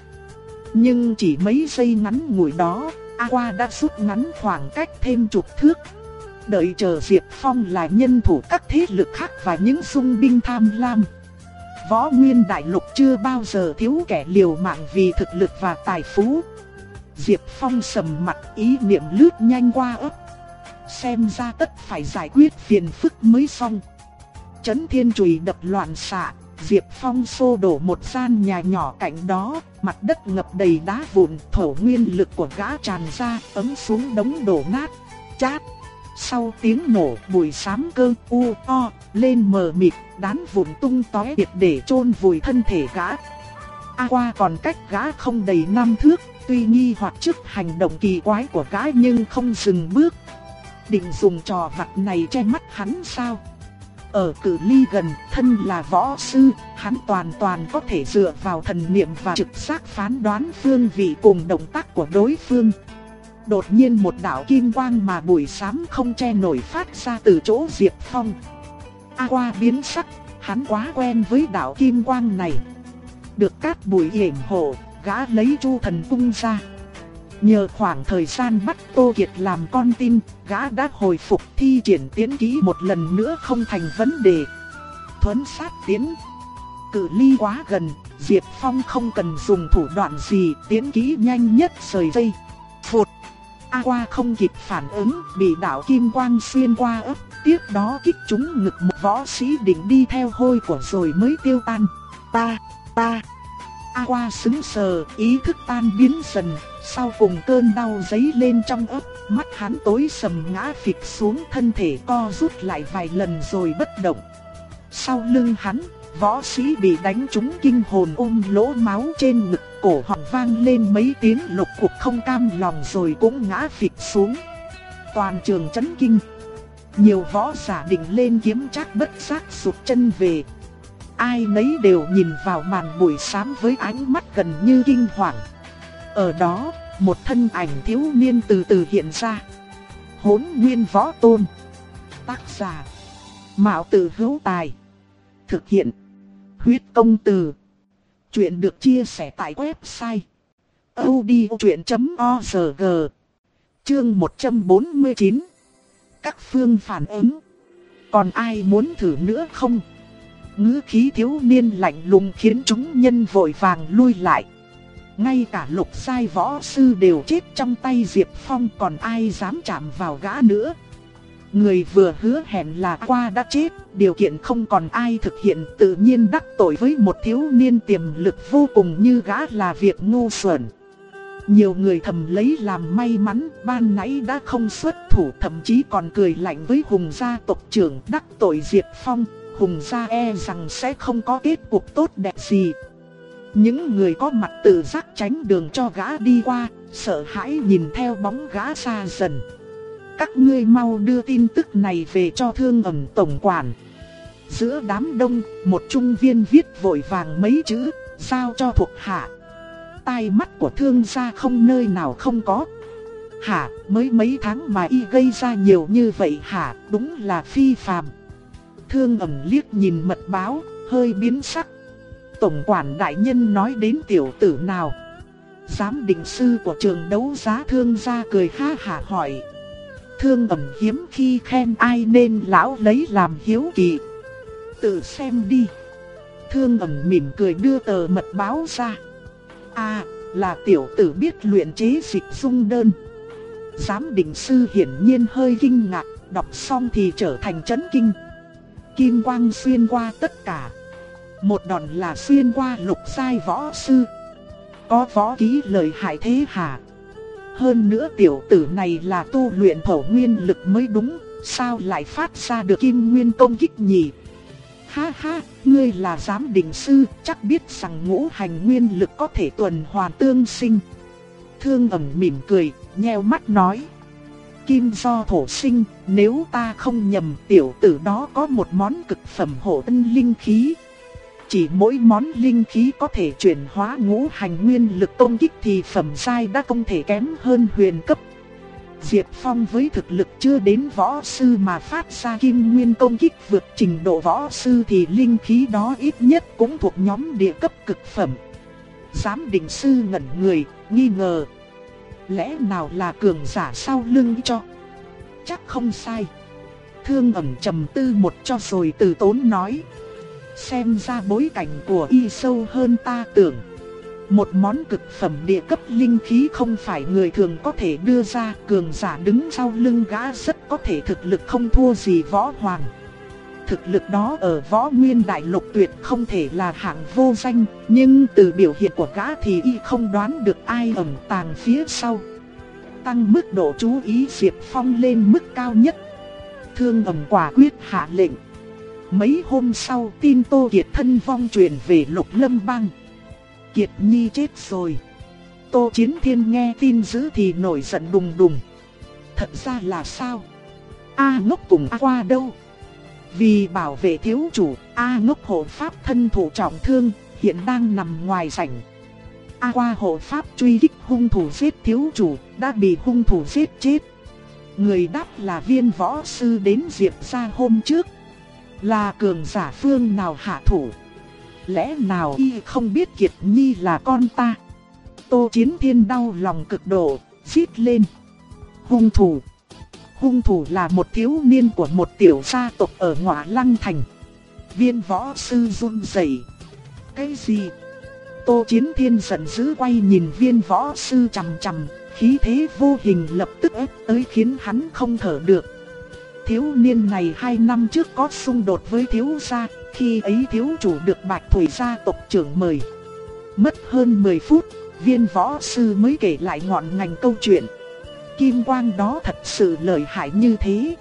A: Nhưng chỉ mấy giây ngắn ngủi đó, A Qua đã rút ngắn khoảng cách thêm chục thước. Đợi chờ Diệp Phong là nhân thủ các thế lực khác và những sung binh tham lam. Võ Nguyên Đại Lục chưa bao giờ thiếu kẻ liều mạng vì thực lực và tài phú. Diệp Phong sầm mặt ý niệm lướt nhanh qua ấp. Xem ra tất phải giải quyết phiền phức mới xong. Chấn thiên chùy đập loạn xạ, Diệp Phong xô đổ một gian nhà nhỏ cạnh đó, mặt đất ngập đầy đá vụn, thổ nguyên lực của gã tràn ra, ấm xuống đống đổ nát. Chát! Sau tiếng nổ, bụi sám cơ u o lên mờ mịt, đán vụn tung tóe biệt để chôn vùi thân thể gã. A qua còn cách gã không đầy năm thước, tuy nghi hoặc trước hành động kỳ quái của gã nhưng không dừng bước. Định dùng trò vặt này che mắt hắn sao? Ở cử ly gần, thân là võ sư, hắn toàn toàn có thể dựa vào thần niệm và trực giác phán đoán phương vị cùng động tác của đối phương. Đột nhiên một đạo kim quang mà bụi sám không che nổi phát ra từ chỗ Diệp Phong. A qua biến sắc, hắn quá quen với đạo kim quang này. Được cát bụi hiểm hộ, gã lấy chu thần cung ra. Nhờ khoảng thời gian bắt Tô Kiệt làm con tin, gã đã hồi phục thi triển tiến kỹ một lần nữa không thành vấn đề. Thuấn sát tiến. Cự ly quá gần, Diệp Phong không cần dùng thủ đoạn gì, tiến kỹ nhanh nhất sợi dây. Phụt. A qua không kịp phản ứng, bị đạo kim quang xuyên qua ấp, tiếp đó kích trúng ngực một võ sĩ định đi theo hôi của rồi mới tiêu tan. Ta, ta. A qua sờ, ý thức tan biến dần, sau cùng cơn đau giấy lên trong ấp, mắt hắn tối sầm ngã phịch xuống thân thể co rút lại vài lần rồi bất động. Sau lưng hắn, võ sĩ bị đánh trúng kinh hồn ôm lỗ máu trên ngực cổ họng vang lên mấy tiếng lục cục không cam lòng rồi cũng ngã phịch xuống. Toàn trường chấn kinh. Nhiều võ giả định lên kiếm chắc bất giác sụt chân về. Ai nấy đều nhìn vào màn buổi sám với ánh mắt gần như kinh hoàng. Ở đó, một thân ảnh thiếu niên từ từ hiện ra. Hốn nguyên võ tôn. Tác giả. Mạo tử hữu tài. Thực hiện. Huyết công từ. Chuyện được chia sẻ tại website. odchuyện.org Chương 149 Các phương phản ứng. Còn ai muốn thử nữa không? Ngữ khí thiếu niên lạnh lùng khiến chúng nhân vội vàng lui lại. Ngay cả lục sai võ sư đều chết trong tay Diệp Phong còn ai dám chạm vào gã nữa. Người vừa hứa hẹn là qua đã chết, điều kiện không còn ai thực hiện tự nhiên đắc tội với một thiếu niên tiềm lực vô cùng như gã là việc ngu xuẩn. Nhiều người thầm lấy làm may mắn, ban nãy đã không xuất thủ thậm chí còn cười lạnh với Hùng gia tộc trưởng đắc tội Diệp Phong, Hùng gia e rằng sẽ không có kết cục tốt đẹp gì. Những người có mặt tự giác tránh đường cho gã đi qua, sợ hãi nhìn theo bóng gã xa dần. Các ngươi mau đưa tin tức này về cho thương ẩm tổng quản. Giữa đám đông, một trung viên viết vội vàng mấy chữ, giao cho thuộc hạ. Tai mắt của thương gia không nơi nào không có. Hả, mới mấy tháng mà y gây ra nhiều như vậy hả, đúng là phi phàm. Thương ẩm liếc nhìn mật báo, hơi biến sắc. Tổng quản đại nhân nói đến tiểu tử nào? Giám định sư của trường đấu giá thương gia cười ha hả hỏi. Thương ẩm hiếm khi khen ai nên lão lấy làm hiếu kỳ. Tự xem đi. Thương ẩm mỉm cười đưa tờ mật báo ra. À, là tiểu tử biết luyện chế dịch dung đơn. Giám định sư hiển nhiên hơi kinh ngạc, đọc xong thì trở thành chấn kinh. Kim quang xuyên qua tất cả. Một đòn là xuyên qua lục sai võ sư. Có võ ký lời hại thế hả? Hơn nữa tiểu tử này là tu luyện thổ nguyên lực mới đúng, sao lại phát ra được kim nguyên công kích nhỉ? Ha ha, ngươi là giám định sư, chắc biết rằng ngũ hành nguyên lực có thể tuần hoàn tương sinh. Thương ẩm mỉm cười, nheo mắt nói. kim do thổ sinh, nếu ta không nhầm tiểu tử đó có một món cực phẩm hộ ân linh khí. Chỉ mỗi món linh khí có thể chuyển hóa ngũ hành nguyên lực công kích thì phẩm giai đã không thể kém hơn huyền cấp. Diệp Phong với thực lực chưa đến võ sư mà phát ra kim nguyên công kích vượt trình độ võ sư thì linh khí đó ít nhất cũng thuộc nhóm địa cấp cực phẩm. Giám định sư ngẩn người, nghi ngờ. Lẽ nào là cường giả sau lưng cho? Chắc không sai. Thương ẩm trầm tư một cho rồi từ tốn nói. Xem ra bối cảnh của y sâu hơn ta tưởng. Một món cực phẩm địa cấp linh khí không phải người thường có thể đưa ra, cường giả đứng sau lưng gã rất có thể thực lực không thua gì võ hoàng. Thực lực đó ở võ nguyên đại lục tuyệt không thể là hạng vô danh, nhưng từ biểu hiện của gã thì y không đoán được ai ẩn tàng phía sau. Tăng mức độ chú ý Diệp Phong lên mức cao nhất. Thương ẩm quả quyết hạ lệnh. Mấy hôm sau tin Tô Kiệt thân vong truyền về lục lâm bang. Kiệt Nhi chết rồi. Tô Chiến Thiên nghe tin dữ thì nổi giận đùng đùng. Thật ra là sao? A ngốc cùng A qua đâu? Vì bảo vệ thiếu chủ, A ngốc hộ pháp thân thủ trọng thương, hiện đang nằm ngoài sảnh. A qua hộ pháp truy kích hung thủ giết thiếu chủ, đã bị hung thủ giết chết. Người đáp là viên võ sư đến Diệp ra hôm trước. Là cường giả phương nào hạ thủ? Lẽ nào y không biết Kiệt Nhi là con ta? Tô Chiến Thiên đau lòng cực độ, xít lên. Hung thủ. Hung thủ là một thiếu niên của một tiểu gia tộc ở ngọa lăng thành. Viên võ sư run rẩy. Cái gì? Tô Chiến Thiên giận dữ quay nhìn viên võ sư chằm chằm, khí thế vô hình lập tức ép tới khiến hắn không thở được. Thiếu niên này hai năm trước có xung đột với thiếu gia, khi ấy thiếu chủ được Bạch Thủy gia tộc trưởng mời. Mất hơn 10 phút, viên võ sư mới kể lại ngọn ngành câu chuyện. Kim quang đó thật sự lợi hại như thế.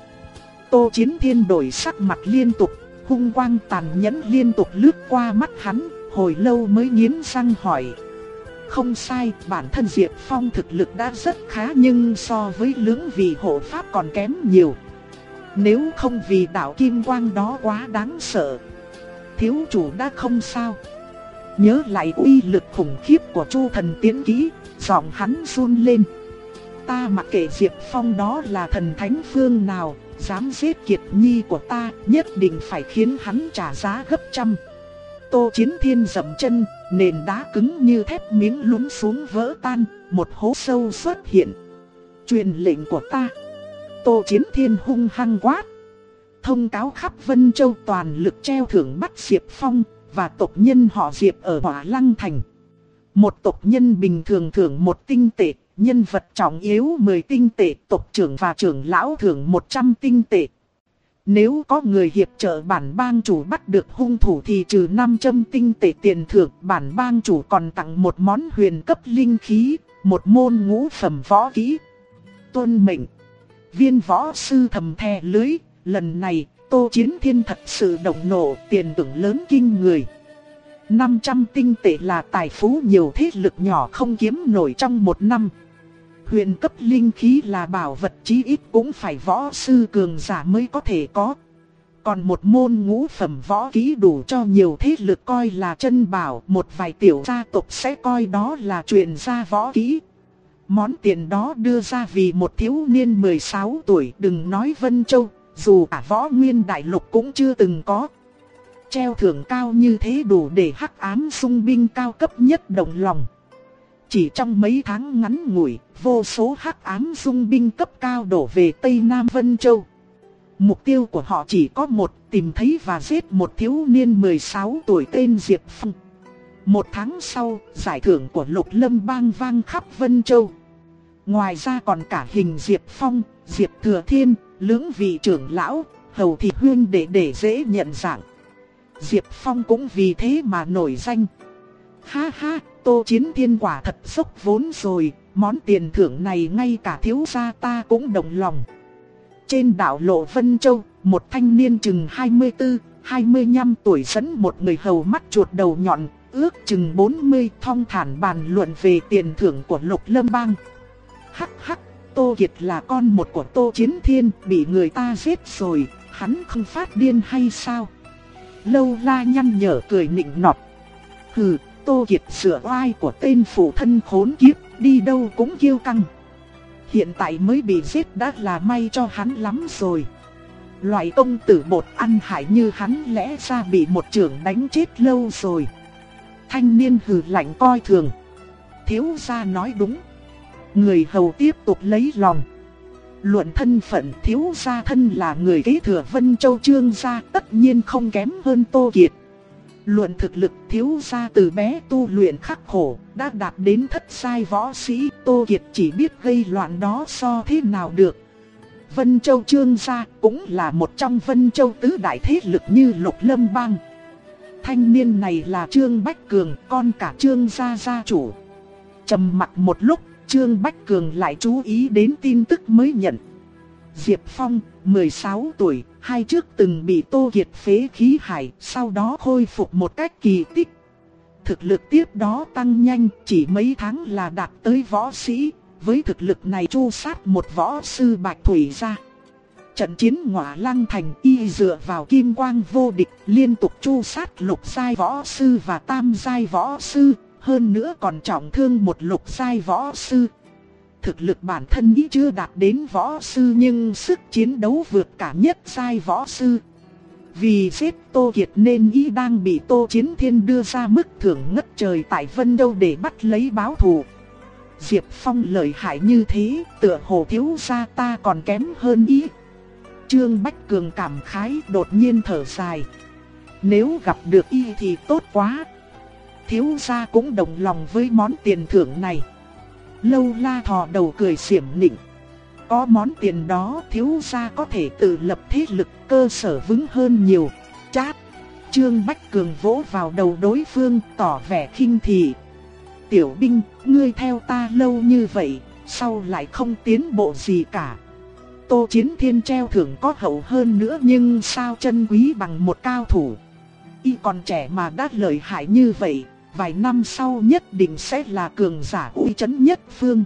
A: Tô Chiến Thiên đổi sắc mặt liên tục, hung quang tàn nhẫn liên tục lướt qua mắt hắn, hồi lâu mới nghiến răng hỏi. Không sai, bản thân Diệp Phong thực lực đã rất khá nhưng so với lưỡng vị hộ pháp còn kém nhiều. Nếu không vì đạo kim quang đó quá đáng sợ, thiếu chủ đã không sao. Nhớ lại uy lực khủng khiếp của Chu thần tiến ký giọng hắn run lên. Ta mặc kệ Diệp Phong đó là thần thánh phương nào, dám giết kiệt nhi của ta, nhất định phải khiến hắn trả giá gấp trăm. Tô Chiến Thiên dậm chân, nền đá cứng như thép miếng lún xuống vỡ tan, một hố sâu xuất hiện. Truyền lệnh của ta. Tô Chiến Thiên hung hăng quát. Thông cáo khắp Vân Châu toàn lực treo thưởng bắt Diệp Phong và tộc nhân họ Diệp ở Hỏa Lăng Thành. Một tộc nhân bình thường thưởng một tinh tệ, nhân vật trọng yếu 10 tinh tệ, tộc trưởng và trưởng lão thưởng 100 tinh tệ. Nếu có người hiệp trợ bản bang chủ bắt được hung thủ thì trừ 500 tinh tệ tiền thưởng, bản bang chủ còn tặng một món huyền cấp linh khí, một môn ngũ phẩm võ kỹ. Tuân mệnh. Viên võ sư thầm thè lưới, lần này Tô Chiến Thiên thật sự động nộ tiền tưởng lớn kinh người. 500 tinh tệ là tài phú nhiều thế lực nhỏ không kiếm nổi trong một năm. Huyền cấp linh khí là bảo vật chí ít cũng phải võ sư cường giả mới có thể có. Còn một môn ngũ phẩm võ kỹ đủ cho nhiều thế lực coi là chân bảo, một vài tiểu gia tộc sẽ coi đó là chuyện gia võ kỹ. Món tiền đó đưa ra vì một thiếu niên 16 tuổi đừng nói Vân Châu, dù cả võ nguyên đại lục cũng chưa từng có. Treo thưởng cao như thế đủ để hắc ám sung binh cao cấp nhất đồng lòng. Chỉ trong mấy tháng ngắn ngủi, vô số hắc ám sung binh cấp cao đổ về Tây Nam Vân Châu. Mục tiêu của họ chỉ có một, tìm thấy và giết một thiếu niên 16 tuổi tên Diệp Phong. Một tháng sau, giải thưởng của Lục Lâm bang vang khắp Vân Châu. Ngoài ra còn cả hình Diệp Phong, Diệp Thừa Thiên, lưỡng vị trưởng lão, hầu thị huyên để để dễ nhận dạng. Diệp Phong cũng vì thế mà nổi danh. Ha ha, Tô Chiến Thiên quả thật sốc vốn rồi, món tiền thưởng này ngay cả thiếu gia ta cũng đồng lòng. Trên đảo Lộ Vân Châu, một thanh niên chừng 24, 25 tuổi dẫn một người hầu mắt chuột đầu nhọn, ước chừng 40 thong thản bàn luận về tiền thưởng của Lục Lâm Bang. Hắc hắc, Tô Kiệt là con một của Tô Chiến Thiên, bị người ta giết rồi, hắn không phát điên hay sao? Lâu la nhăn nhở cười nịnh nọt. Hừ, Tô Kiệt sửa oai của tên phụ thân khốn kiếp, đi đâu cũng kiêu căng. Hiện tại mới bị giết đã là may cho hắn lắm rồi. Loại công tử bột ăn hại như hắn lẽ ra bị một trưởng đánh chết lâu rồi. Thanh niên hừ lạnh coi thường. Thiếu gia nói đúng. Người hầu tiếp tục lấy lòng. Luận thân phận thiếu gia thân là người kế thừa Vân Châu Trương gia tất nhiên không kém hơn Tô Kiệt. Luận thực lực thiếu gia từ bé tu luyện khắc khổ, đã đạt đến thất sai võ sĩ, Tô Kiệt chỉ biết gây loạn đó so thế nào được. Vân Châu Trương gia cũng là một trong Vân Châu tứ đại thế lực như Lục Lâm Bang. Thanh niên này là Trương Bách Cường, con cả Trương gia gia chủ. Trầm mặt một lúc, Trương Bách Cường lại chú ý đến tin tức mới nhận. Diệp Phong, 16 tuổi, hai trước từng bị Tô Kiệt phế khí hải, sau đó khôi phục một cách kỳ tích. Thực lực tiếp đó tăng nhanh, chỉ mấy tháng là đạt tới võ sĩ, với thực lực này chu sát một võ sư Bạch Thủy ra. Trận chiến ngọa lăng thành y dựa vào kim quang vô địch liên tục chu sát lục giai võ sư và tam giai võ sư, hơn nữa còn trọng thương một lục sai võ sư. Thực lực bản thân ý chưa đạt đến võ sư nhưng sức chiến đấu vượt cả nhất sai võ sư. Vì giết Tô Kiệt nên ý đang bị Tô Chiến Thiên đưa ra mức thưởng ngất trời tại Vân Đâu để bắt lấy báo thù. Diệp Phong lợi hại như thế, tựa hồ thiếu gia ta còn kém hơn ý. Trương Bách Cường cảm khái đột nhiên thở dài. Nếu gặp được y thì tốt quá. Thiếu gia cũng đồng lòng với món tiền thưởng này. Lâu la thò đầu cười xiểm nịnh. Có món tiền đó thiếu gia có thể tự lập thế lực cơ sở vững hơn nhiều. Chát. Trương Bách Cường vỗ vào đầu đối phương tỏ vẻ khinh thị. Tiểu binh, ngươi theo ta lâu như vậy, sau lại không tiến bộ gì cả. Tô Chiến Thiên treo thưởng có hậu hơn nữa nhưng sao chân quý bằng một cao thủ. Y còn trẻ mà đã lợi hại như vậy, vài năm sau nhất định sẽ là cường giả uy chấn nhất phương.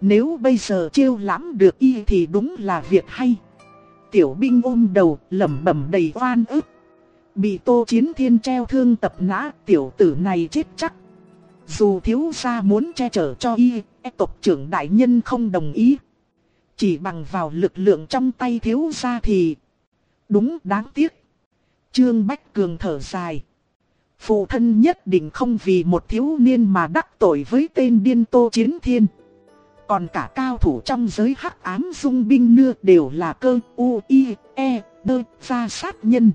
A: Nếu bây giờ chiêu lãm được y thì đúng là việc hay. Tiểu binh ôm đầu lẩm bẩm đầy oan ức. Bị Tô Chiến Thiên treo thương tập nã tiểu tử này chết chắc. Dù thiếu gia muốn che chở cho y, e tộc trưởng đại nhân không đồng ý. Chỉ bằng vào lực lượng trong tay thiếu gia thì... Đúng đáng tiếc. Trương Bách Cường thở dài. Phụ thân nhất định không vì một thiếu niên mà đắc tội với tên điên tô chiến thiên. Còn cả cao thủ trong giới hắc ám dung binh nưa đều là cơ u i e đơ gia sát nhân.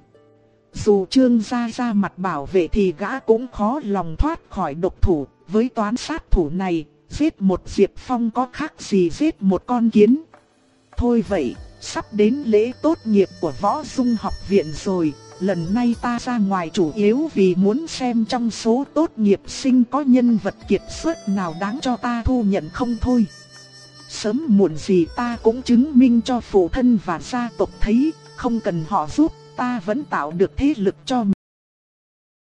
A: Dù trương gia ra mặt bảo vệ thì gã cũng khó lòng thoát khỏi độc thủ. Với toán sát thủ này, giết một diệp phong có khác gì giết một con kiến. Thôi vậy, sắp đến lễ tốt nghiệp của võ dung học viện rồi, lần này ta ra ngoài chủ yếu vì muốn xem trong số tốt nghiệp sinh có nhân vật kiệt xuất nào đáng cho ta thu nhận không thôi. Sớm muộn gì ta cũng chứng minh cho phụ thân và gia tộc thấy, không cần họ giúp, ta vẫn tạo được thế lực cho mình.